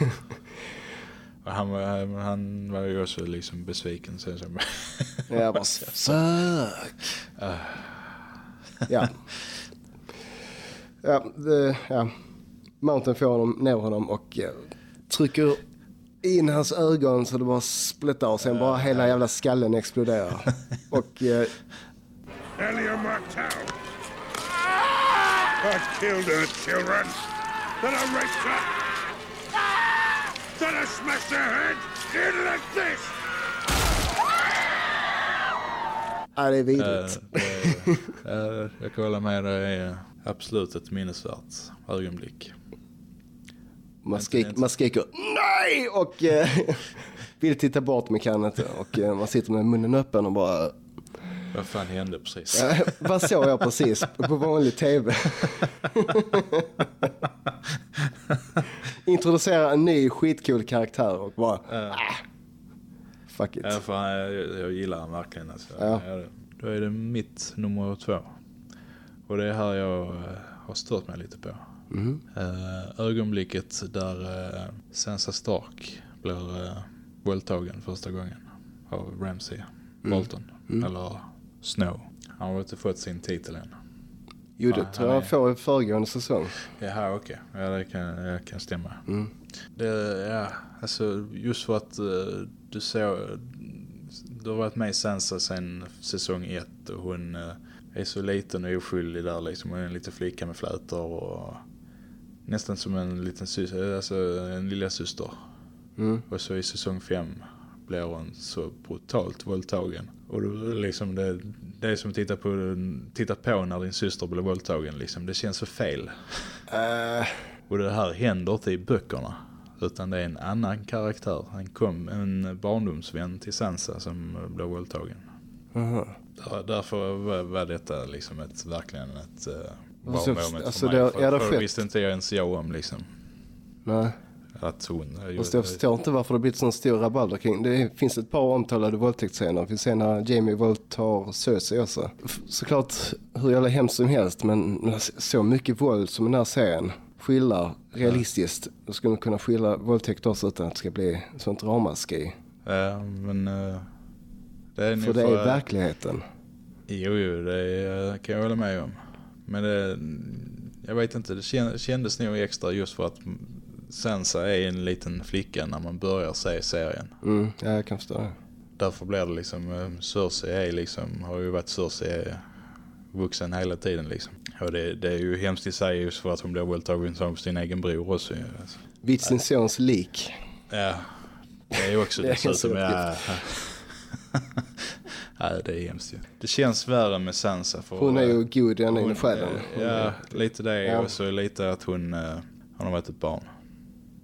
Han, var- han var ju också liksom besviken. Så som, Jag bara, fuck. ja. Ja, det, ja. Mountain får honom, ner honom och eh, trycker in hans ögon så det bara splittar och sen bara hela jävla skallen exploderar. och eh, Elia Martell. I've killed her children. Then I raped her. Then I smashed her head in like this. ja, det är vidrigt. Eh, det- eh, jag kan hålla med, det är absolut ett minnesvärt ögonblick. Man, skrik, man skriker nej och eh, vill titta bort med kan inte. Och eh, man sitter med munnen öppen och bara Vad fan hände precis? Vad såg jag precis på vanlig tv? Introducera en ny skitcool karaktär och bara... Ah, fuck it. Ja, för jag, jag gillar han verkligen. Alltså. Ja. Ja. Då är det mitt nummer två. Och det är här jag eh, har stört mig lite på. Mhm. Eh, ögonblicket där uh, Sansa Stark blir uh, våldtagen första gången av Ramsay Mm. Bolton. Eller Snow. Han har inte fått sin titel än. Jo, det tror jag får i föregående säsong. Jaha, okej. Ja, det kan, det kan stämma. Mm. Det, ja, alltså just för att eh, du såg... Du har varit med i Sansa sen säsong ett och hon eh, är så liten och oskyldig där liksom. Hon är en liten flicka med flätor och nästan som en liten syster, alltså en lilla syster. Mm. Och så i säsong fem blir hon så brutalt våldtagen. Och då, liksom det, det är som att titta på, titta på när din syster blir våldtagen. Liksom. Det känns så fel. Eh, Och det här händer inte i böckerna. Utan det är en annan karaktär. En, kom, en barndomsvän till Sansa som blir våldtagen. aha. Där, därför var, var detta liksom ett, verkligen ett uh, Alltså, moment alltså för mig. det- för, det för skett. visste inte jag ens jag om liksom. Nej. Att hon... Fast jag förstår inte varför det blivit sån stor rabalder kring. Det finns ett par omtalade våldtäktsscener. Vi ser när Jamie våldtar Cersei också. Såklart hur jävla hemskt som helst men så mycket våld som den här serien skildrar realistiskt. Då skulle man kunna skildra våldtäkt också utan att det ska bli sånt ramaskri. Ja, men... eh, det är För det är verkligheten. Jo, jo, det kan jag hålla med om. Men det, jag vet inte, det kän- kändes nog extra just för att Sansa är en liten flicka när man börjar se serien. Mm, ja, jag kan förstå det. Därför blir det liksom, eh, Cersei är liksom, har ju varit Cersei vuxen hela tiden liksom. Och det, det är ju hemskt i sig just för att hon blir våldtagen som sin egen bror också. Alltså. Vid sin sons lik. Ja, det är ju också Det dessutom, ja. ja, det är hemskt ju. Det känns värre med Sansa för Hon är ju god ända in i själen. Hon Ja, lite det Ja. och så lite att hon, eh, hon har varit ett barn.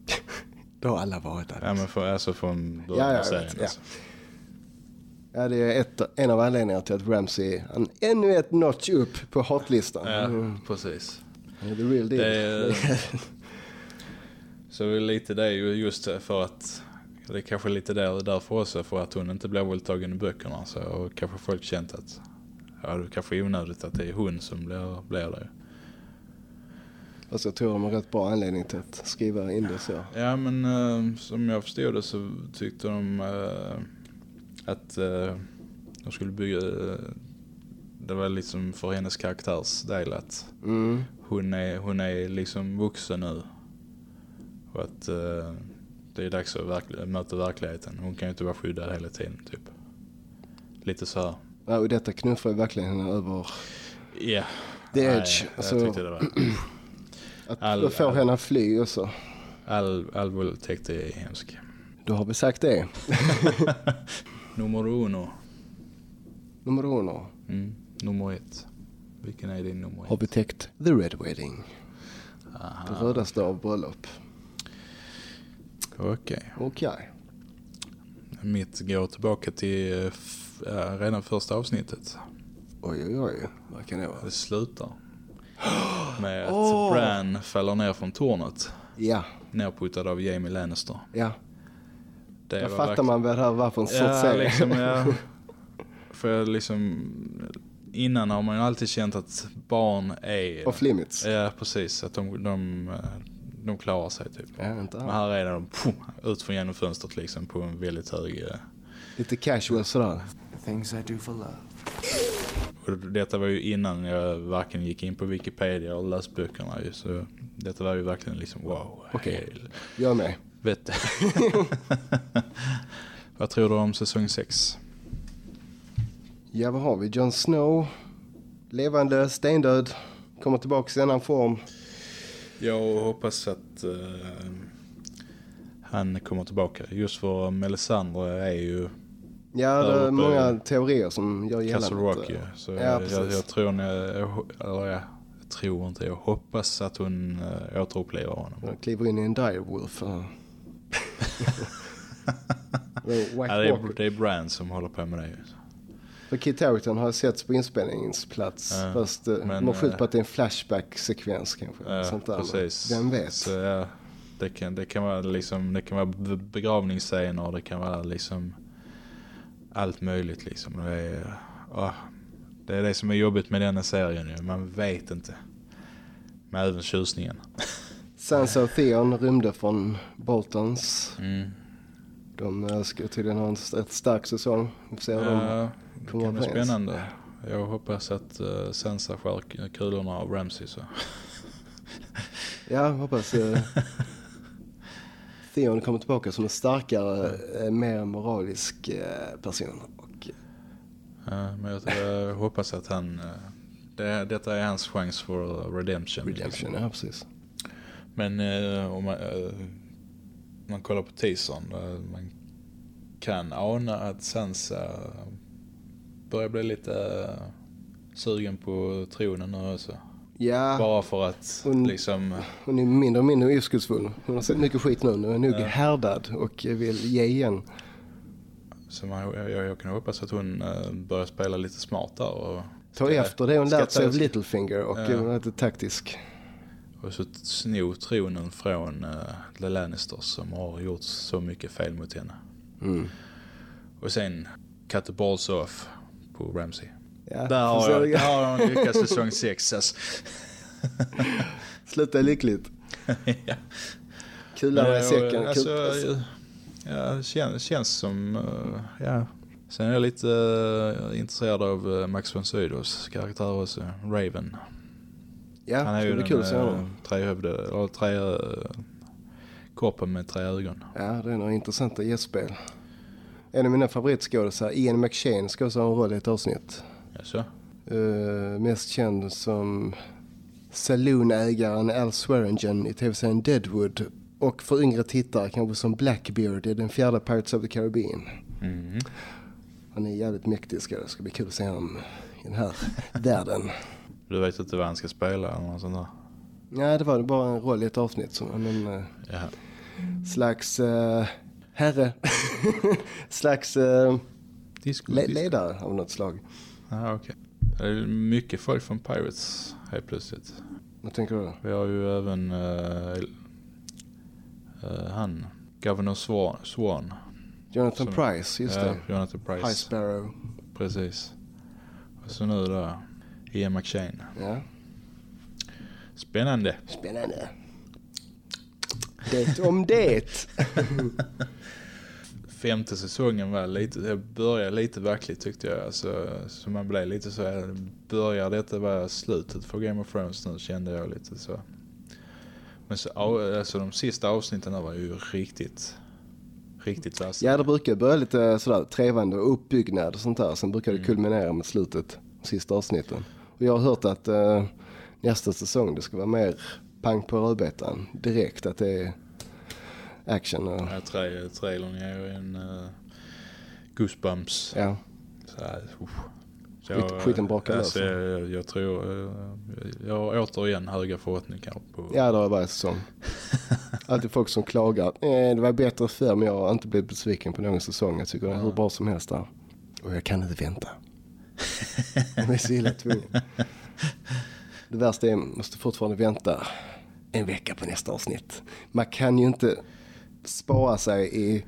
Då har alla varit där. Ja, men för, alltså från Ja, början ja, jag serien. vet, ja. Alltså. Ja, det är ett, en av anledningarna till att Ramsey han ännu ett notch upp på hotlistan. Ja, Mm. precis. Är the real deal. Det är, så lite det är ju just för att det är kanske lite där, därför också för att hon inte blev våldtagen i böckerna så har kanske folk känt att ja, det kanske är onödigt att det är hon som blir, blir det. Alltså, jag tror de har rätt bra anledning till att skriva in det så. Ja men eh, som jag förstod det så tyckte de eh, att eh, de skulle bygga eh, det var liksom för hennes karaktärsdel att Mm. hon är, hon är liksom vuxen nu. Och att eh, det är dags att verkl- möta verkligheten. Hon kan ju inte vara skyddad hela tiden typ. Lite så här. Ja, och detta knuffar ju verkligen henne över Ja. the Nej, edge. Jag Alltså, tyckte det var. Att all- få henne att fly också. All, all våldtäkt är hemsk. Då har vi sagt det. Nummer uno. Nummer uno. Mm. Nummer ett. Vilken är din nummer ett? Har vi täckt The Red Wedding. Aha. Det rödaste av bröllop. Okej. Okej. Mitt går tillbaka till ja, redan första avsnittet. Oj, oj, oj. Vad kan det vara? Det slutar med att Åh! Bran faller ner från tornet. Ja, Nerputtad av Jamie Lannister. ja. Det Då var fattar verkligen- man det här var för en sorts Ja, liksom, ja. För jag liksom... Innan har man ju alltid känt att barn är... Off limits. Ja, precis. Att de, de, de klarar sig typ. Ja, inte Men här är de pum, ut från genom fönstret liksom på en väldigt hög... eh, Lite casual sådär. Things I do for love. Och detta var ju innan jag varken gick in på Wikipedia och läste böckerna så detta var ju verkligen liksom wow. Okej. hel- Jag med. Vet Vad tror du om säsong 6? Ja, vad har vi? Jon Snow. Levande, stendöd. Kommer tillbaka i annan form. Jag hoppas att eh, han kommer tillbaka. Just för Melisandre är ju Ja, det är många teorier som gör gällande. Castle Rock eh, Så ja, jag, jag, tror ni, jag, eller jag, tror inte, jag hoppas att hon äh, återupplever honom. Jag kliver in i en direwolf. White Ja, det, är, det är Bran som håller på med det. ju. För Kit Harington har setts på inspelningsplats. Ja, Fast men, man ut eh, på att det är en flashback-sekvens kanske. Ja, sånt där. precis. Vem vet? Så, ja, det, kan, det kan vara liksom, det kan vara be- begravningsscener, det kan vara liksom allt möjligt liksom. Det är, åh, det är det som är jobbigt med denna serien ju. Man vet inte. Men även tjusningen. Sansa och Theon rymde från Boltons. Mm. De eh, ska tydligen ha en rätt stark säsong. Vi får se hur de... Ja, det kommer kan bli överens. spännande. Jag hoppas att uh, Sansa skär kulorna av Ramsey så. Ja, hoppas uh, Theon kommer tillbaka som en starkare, eh, mer moralisk eh, person. Och, Ja, men jag, hoppas att han, eh, det, detta är hans chans för redemption. redemption, liksom. ja precis. Men eh, om man, eh, man kollar på teasern, eh, man kan ana att Sansa börjar bli lite eh, sugen på tronen nu också. Ja, Bara för att Hon- liksom, hon är mindre och mindre oskuldsfull. Hon har sett mycket skit nu. Nu är hon nog Ja. härdad och vill ge igen. så man, jag, jag, jag kan hoppas att hon eh, börjar spela lite smart där och Ta efter det hon lärt sig av Littlefinger och Ja. vara lite taktisk. Och så sno tronen från uh, The Lannisters som har gjort så mycket fel mot henne. Mm. Och sen cut the balls off på Ramsey. Ja, Där har, jag, där har de lyckats säsong 6 alltså. Sluta lyckligt. ja. Kulan i säcken. Alltså, Kul- ja, det känns, känns som, eh, ja. Sen är jag lite eh, intresserad av eh, Max von Sydows karaktär också, Raven. ja, Han är ju den kul att se honom. trehövde, eller tre, uh, kroppen med tre ögon. Ja, det är några intressanta gästspel. En av mina favoritskådisar, Ian McShane, ska också ha en roll i ett avsnitt. Jaså? Uh, mest känd som saloonägaren Al Swearingen i tv-serien Deadwood. Och för yngre tittare kanske som Blackbeard i den fjärde Pirates of the Caribbean. Mhm. Han är jävligt mäktig, ska det ska bli kul att se honom i den här världen. Du vet inte vad han ska spela eller något sånt där? Nej, det var bara en roll i ett avsnitt som en uh, Jaha. slags uh, herre. slags uh, Disco, le- disco. ledare av något slag. Ja, okej. Det är mycket folk från Pirates helt plötsligt. Vad tänker du? Vi har ju även eh, eh, han, Governor Swan. Swan. Jonathan Som- Price, just ja, det. Jonathan High Price. Sparrow. Precis. Och så nu då, Ian McShane. Ja, Spännande. spännande. Det om det. Femte säsongen var lite, det började lite verkligt tyckte jag. Alltså, så man blev lite så här, börjar detta vara slutet för Game of Thrones nu kände jag lite så. Men så, alltså de sista avsnitten var ju riktigt, riktigt vassa. Ja, det brukar börja lite sådär trevande uppbyggnad och sånt där. Sen brukar det Mm. kulminera med slutet, sista avsnitten. Och jag har hört att eh, nästa säsong det ska vara mer pang på rödbetan direkt. Att det är action och Ja, tra trailern ger ju en uh, goosebumps. ja. Så usch. Så Skit- skiten brakar alltså, jag, jag tror, eh, jag har återigen höga förhoppningar på Ja, det har varje säsong. Alltid folk som klagar. Eh, det var bättre förr men jag har inte blivit besviken på någon säsong. Jag tycker det är hur bra som helst där. Och jag kan inte vänta. Jag är så illa tvungen. Det värsta är att jag måste fortfarande vänta en vecka på nästa avsnitt. Man kan ju inte spara sig i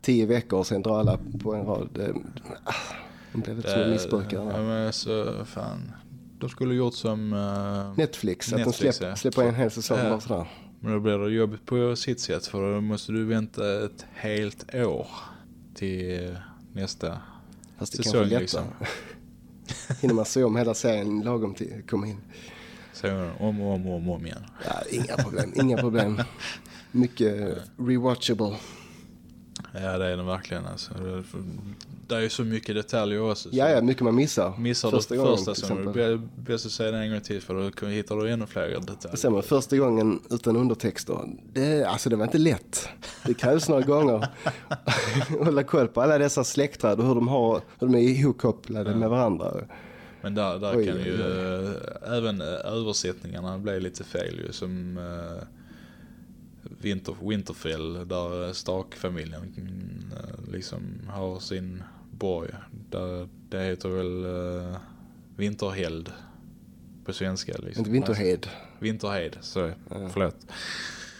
tio veckor och sen dra alla på en rad. Det, de blev lite som en missbrukare. Ja, men alltså, fan. De skulle gjort som... eh, Netflix, att Netflix, de släpp, ja. släpper en hel säsong Ja. sådär. Men då blir det jobbigt på sitt sätt för då måste du vänta ett helt år till nästa Fast det säsong kanske liksom. Hinner man se om hela serien lagom till komma in. Så om och om och om, om igen. Ja, inga problem, inga problem. Mycket rewatchable. Ja det är den verkligen alltså. Det, är ju så mycket detaljer också. så Ja, ja, mycket man missar. Missar första du gången, första är exempel. det bäst att säga det en gång till för då hittar du ännu fler detaljer. Sen första gången utan undertexter. Det, alltså det var inte lätt. Det krävs några gånger. Hålla koll på alla dessa släktträd och hur de, har, hur de är ihopkopplade med varandra. Men där, där Oj, kan ju oj. eh, även eh, översättningarna bli lite fel ju. Som uh, Winter, Winterfell där Stark-familjen eh, liksom har sin borg. Där, det heter väl uh, Vinterheld på svenska. Liksom. Inte Vinterhed. Vinterhed, så förlåt.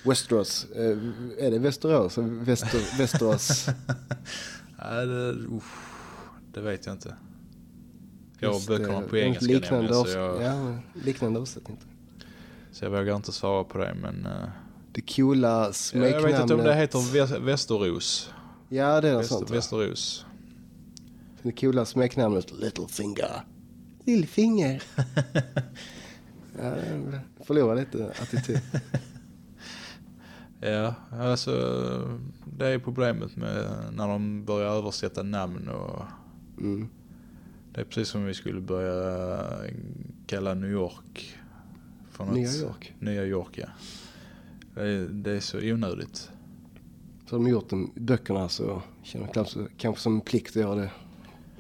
Westeros. Eh, är det Västerås? Väster, Västerås? Nej, det, uff, det vet jag inte. Jag har böckerna eh, på en engelska liknande, nämligen, avs- så jag, ja, liknande översättning. så jag vågar inte svara på det. Men, eh, Det coola jag smeknamnet. vet inte om det heter Väs- Västeros. Ja, det är något Väster, sånt. Västeros. Det coola smeknamnet Littlefinger. Lillfinger. ja, förlorar lite attityd. Ja, alltså det är problemet med när de börjar översätta namn och Mm. det är precis som vi skulle börja kalla New York för något. Nya York. Nya York, ja. Det är, så onödigt. Så har de gjort de böckerna så känner kanske, kanske som en plikt att göra det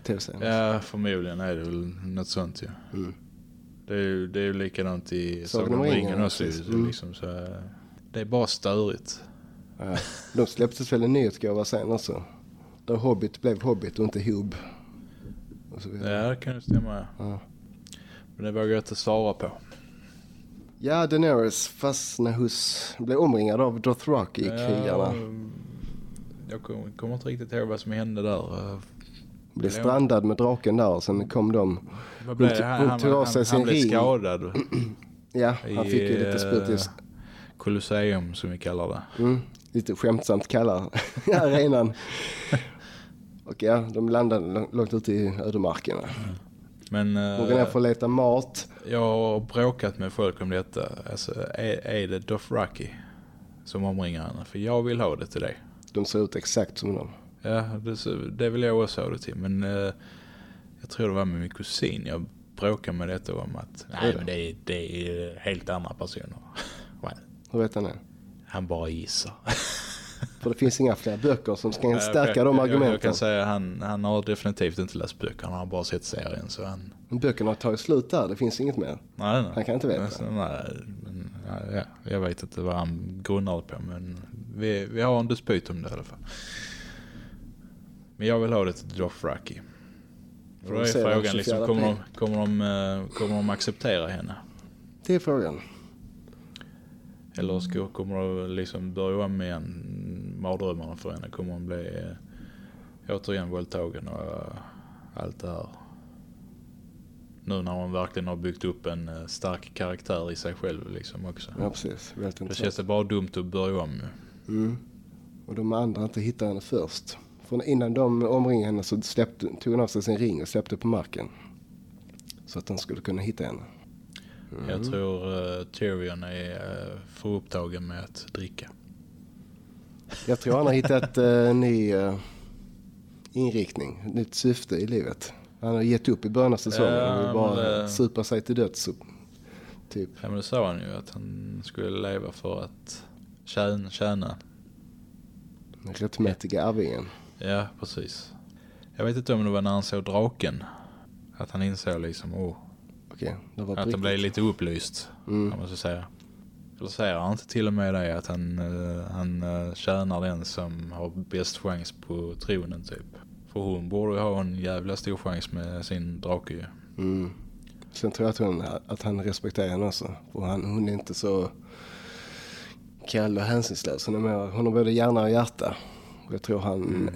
tv-serien. Ja, förmodligen är det väl något sånt ju. Mm. Det är ju, det är ju likadant i Sagan om ringen, också. Det, Mm. liksom, så, det är bara störigt. Ja. De släpptes väl en nyhetsgåva sen också. Där Hobbit blev Hobbit och inte Hub. Och så vidare. Ja, det kan ju stämma. ja. Ja. Men det vågar jag inte svara på. Ja, Daenerys fastnade hos, blev omringad av Dothraki-krigarna. Ja, jag kommer, inte riktigt ihåg vad som hände där. Blev strandad med draken där och sen kom de. Blev Hon tog- Han, hon han, tog av han, sig han, sin blev ring. skadad Ja, han fick ju lite sprut eh, Colosseum som vi kallar det. Mm, lite skämtsamt kallar arenan. Och ja, de landade lång- långt ute i ödemarkerna. Men går ner för att leta mat. jag har bråkat med folk om detta. Alltså, är, är det Dothraki som omringar henne? För jag vill ha det till dig. De ser ut exakt som dem. Ja, det, det vill jag också ha det till. Men eh, jag tror det var med min kusin. Jag bråkade med detta om att nej, men det, är, det är helt andra personer. Well, Hur vet han det? Han bara gissar. För det finns inga fler böcker som ska Jag stärka kan- de Jag, jag argumenten. kan säga att han, han har definitivt inte läst böckerna. Han har bara sett serien. Så han, Men Böckerna tar ju slut där, det finns inget mer. nej, nej. Han kan inte veta. Nej, men, ja, ja, jag vet inte vad han grundar på. Men vi, vi har en dispyt om det i alla fall. Men jag vill ha det till Dothraki. För då är frågan liksom, 24 kommer de, kommer, de, eh, kommer de acceptera henne? Det är frågan. Eller ska, kommer de liksom börja om igen mardrömmarna för henne? Kommer hon bli eh, återigen våldtagen och eh, allt det här? Nu när hon verkligen har byggt upp en eh, stark karaktär i sig själv liksom också. Ja, precis. Väldigt intressant. känns det bara dumt att börja om. Mm. Och de andra inte hittar henne först. För innan de omringade henne så släppte, tog hon av sig sin ring och släppte på marken. Så att de skulle kunna hitta henne. Jag tror uh, Tyrion är uh, för upptagen med att dricka. Jag tror han har hittat eh, en ny eh, inriktning, ett nytt syfte i livet. Han har gett upp i början av säsongen Ja, och vill bara det- supa sig till döds. Typ. Ja men det sa han ju att han skulle leva för att tjäna. tjäna. Den rättmätiga arvingen. Ja precis. Jag vet inte om det var när han såg draken. Att han insåg liksom, oh, Okej, det var på att han blev lite upplyst. Mm. Kan man så säga. Eller säger han inte till och med det att han, uh, han uh, tjänar den som har bäst chans på tronen typ. För hon borde ju ha en jävla stor chans med sin drake. Mm. Sen tror jag att, hon, att han respekterar henne också. För han, hon är inte så kall och hänsynslös. Hon, är mer, hon har både hjärna och hjärta. Och jag tror han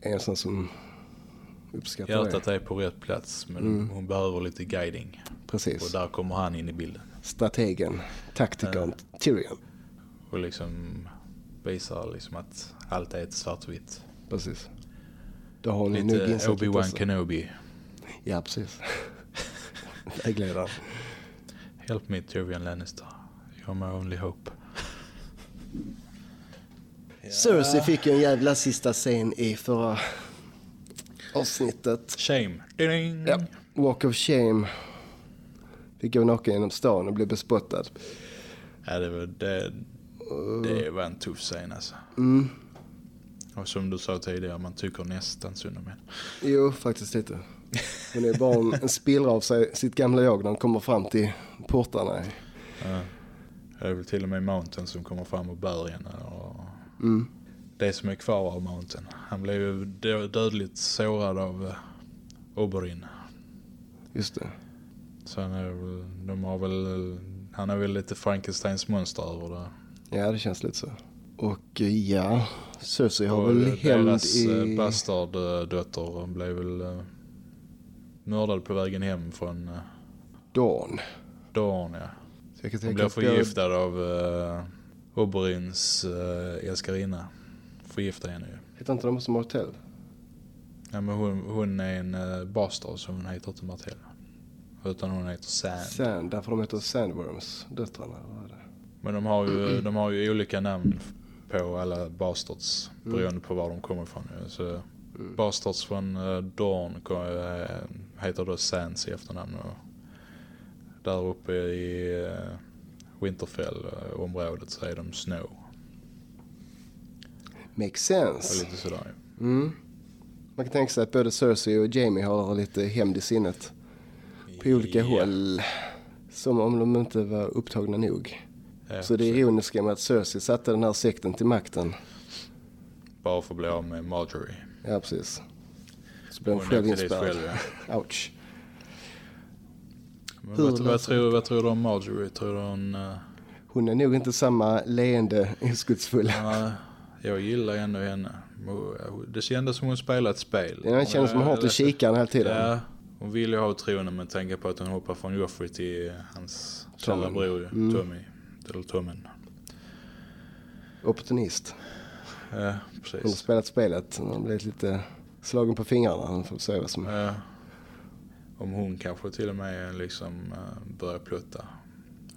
är en sån som uppskattar Hjärtat det. är på rätt plats men Mm. hon behöver lite guiding. Och Precis. där kommer han in i bilden. Strategen, taktikern, Tyrion. Och liksom visar liksom att allt är ett svartvitt. Precis. Då har nog Lite Obi-Wan. Kenobi. Ja, precis. Vägledaren. Help me Tyrion Lannister. You're my only hope. Cersei fick ju en jävla sista scen i förra avsnittet. Shame. Ding. Ja. Walk of shame. Fick gå naken genom stan och blev bespottad. Ja, det var, det, det var en tuff scen alltså. Mm. Och som du sa tidigare, man tycker nästan synd om henne. Jo, faktiskt lite. Hon är bara en, en spillra av sig, sitt gamla jag när hon kommer fram till portarna. Ja. Det är väl till och med Mountain som kommer fram och bär henne. Och Mm. det som är kvar av Mountain. Han blev ju dö- dödligt sårad av uh, Oberyn. Just det. Han är väl, de har väl, han är väl lite Frankensteins monster över det. Ja, det känns lite så. Och eh, ja, Cersei har väl hämnd deras i... i... bastarddotter blev väl uh, mördad på vägen hem från Dawn. Dawn ja. Så jag kan Hon blev förgiftad av uh, Oberyns uh, älskarinna. Förgiftade henne ju. Heter inte de som Martell? Ja, men hon, hon är en uh, bastard så hon heter inte Martell. Utan hon heter Sand. Sand, därför de heter Sandworms, döttrarna. Men de har, ju, de har ju olika namn på alla bastards Mm. beroende på var de kommer ifrån. Så bastards från uh, Dawn ko- eh, heter då Sands i efternamn. Och där uppe i uh, Winterfell-området så är de Snow. Makes Och sense. lite sådär. Mm. Man kan tänka sig att både Cersei och Jamie har lite hämnd i sinnet. På olika Ja. håll. Som om de inte var upptagna nog. Ja, Så det ironiska med att Cersei satte den här sekten till makten. Bara för att bli av med Marjorie. Ja, precis. Så blev hon själv inspärrad. ja. Ouch. Men Hur vad, vad, tror, vad tror du om Marjorie? Tror du hon... Uh, Hon är nog inte samma leende oskuldsfulla. ja, jag gillar ändå henne. Det kändes som hon spelade ett spel. Det känns som hon har till kikaren hela tiden. Ja, hon vill ju ha tronen men tänka på att hon hoppar från Joffrey till hans kära bror Mm. Tommy. Eller Tommen. Opportunist. Ja, Hon har precis. spelat spelet. Hon har blivit lite slagen på fingrarna. Hon får se vad som... Ja. Om hon kanske till och med liksom uh, börjar plutta.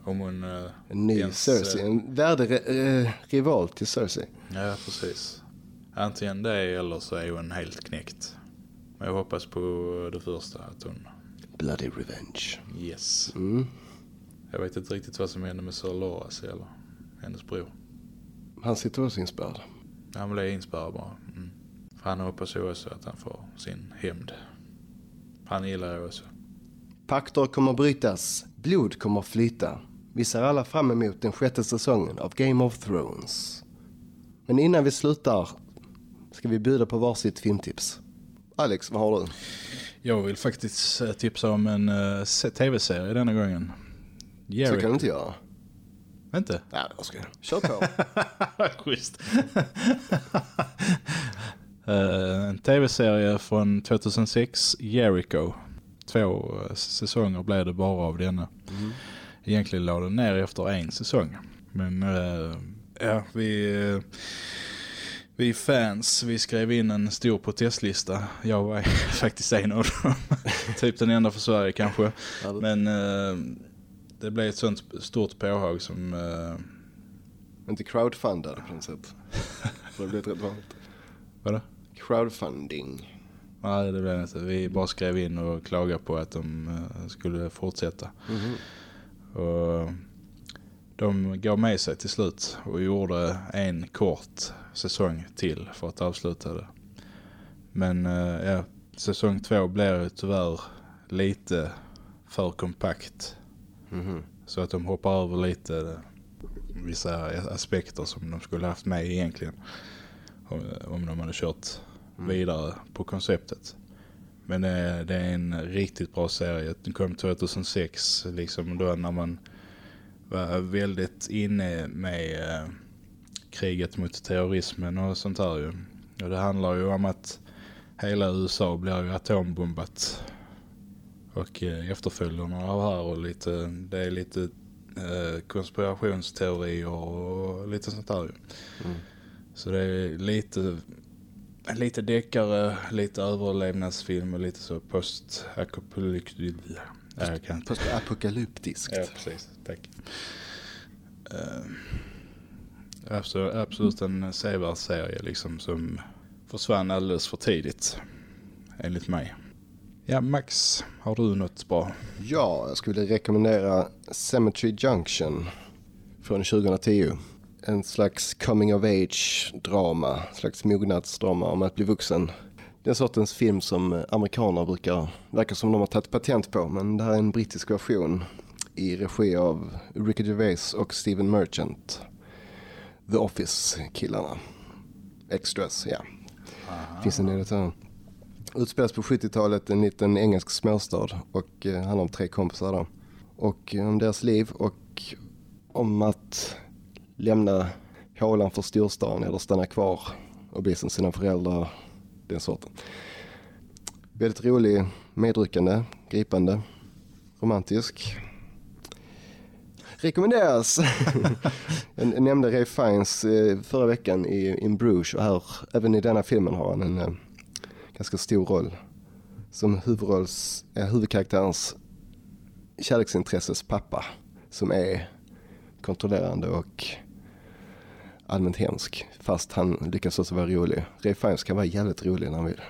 Om hon... Uh, En ny ens, Cersei. eh, En värderival till Cersei. Ja, precis. Antingen det eller så är hon helt knäckt. Men jag hoppas på det första, att hon... Bloody revenge. Yes. Mm. Jag vet inte riktigt vad som hände med Sir Loras eller hennes bror. Han sitter också inspärrad. Han blev inspärrad bara. Mm. För han hoppas ju också att han får sin hämnd. Han gillar jag också. Pakter kommer brytas. Blod kommer flyta. Vi ser alla fram emot den sjätte säsongen av Game of Thrones. Men innan vi slutar ska vi bjuda på varsitt filmtips. Alex, vad har du? Jag vill faktiskt eh, tipsa om en uh, tv-serie denna gången. Så Jericho. kan du inte göra. Inte? Nej, jag ska Kör på. Schysst. Eh, en tv-serie från 2006, Jericho. Två säsonger blev det bara av denna. Egentligen lade den ner efter en säsong. Men eh, ja, vi, eh, vi fans, vi skrev in en stor protestlista. Jag var faktiskt en av dem. typ den enda för Sverige kanske. Men eh, det blev ett sånt stort påhag som... eh, inte crowdfundade på något sätt. Det blir rätt vanligt. vadå? Crowdfunding. Nej, det blev inte. Vi bara skrev in och klagade på att de eh, skulle fortsätta. Och de gav med sig till slut och gjorde en kort säsong till för att avsluta det. Men eh, ja, säsong två blev tyvärr lite för kompakt. Mhm. Så att de hoppar över lite vissa aspekter som de skulle haft med egentligen. Om, de hade kört vidare på konceptet. Men det är, det är en riktigt bra serie. Den kom 2006 liksom då när man var väldigt inne med eh, kriget mot terrorismen och sånt här ju. Och det handlar ju om att hela USA blir ju atombombat. Och eh, efterföljerna av här och lite, det är lite eh, konspirationsteorier och lite sånt där ju. Så det är lite lite deckare, lite överlevnadsfilm och lite så post-apokalyptisk. Postapokalyptiskt. Ja, precis. Eh, absolut, absolut en sevärd serie liksom som försvann alldeles för tidigt. Enligt mig. Ja, Max, har du något bra? Ja, jag skulle rekommendera Cemetery Junction från 2010. En slags coming of age drama, slags mognadsdrama om att bli vuxen. Den sortens film som amerikaner brukar, verkar som de har tagit patent på, men det här är en brittisk version i regi av Ricky Gervais och Steven Merchant. The Office-killarna. Extras, ja. Finns en del av. Utspelas på 70-talet en liten engelsk småstad och eh, handlar om tre kompisar där. Och eh, om deras liv och om att lämna hålan för storstaden eller stanna kvar och bli som sina föräldrar, den sorten. Väldigt rolig, medryckande, gripande, romantisk. Rekommenderas! jag nämnde Ray Fiennes eh, förra veckan i In Bruges och här, även i denna filmen har han en eh, ganska stor roll. Som huvudrolls, ja, huvudkaraktärens kärleksintresses pappa som är kontrollerande och allmänt hemsk. Fast han lyckas också vara rolig. Ray Fiennes kan vara jävligt rolig när han vill.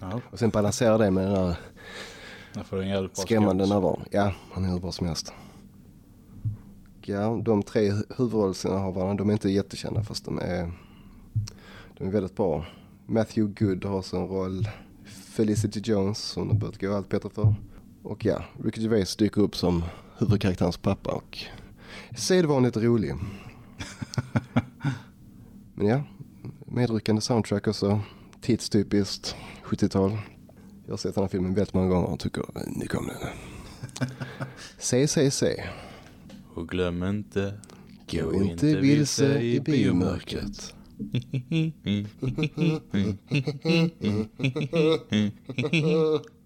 Ja, Och sen balansera det med den där skrämmande närvaron. Ja, han är hur bra som helst. Och Ja, de tre huvudrollsinnehavarna, de är inte jättekända fast de är De är väldigt bra. Matthew Good har sin roll. Felicity Jones som det börjat gå allt bättre för. Och ja, Ricky Gervais dyker upp som huvudkaraktärens pappa och sedvanligt rolig. Men ja, medryckande soundtrack också. Tidstypiskt 70-tal. Jag har sett den här filmen väldigt många gånger och tycker, nu kommer den. Se, se, se. Och glöm inte, Gå inte vilse i biomörkret. biomörkret.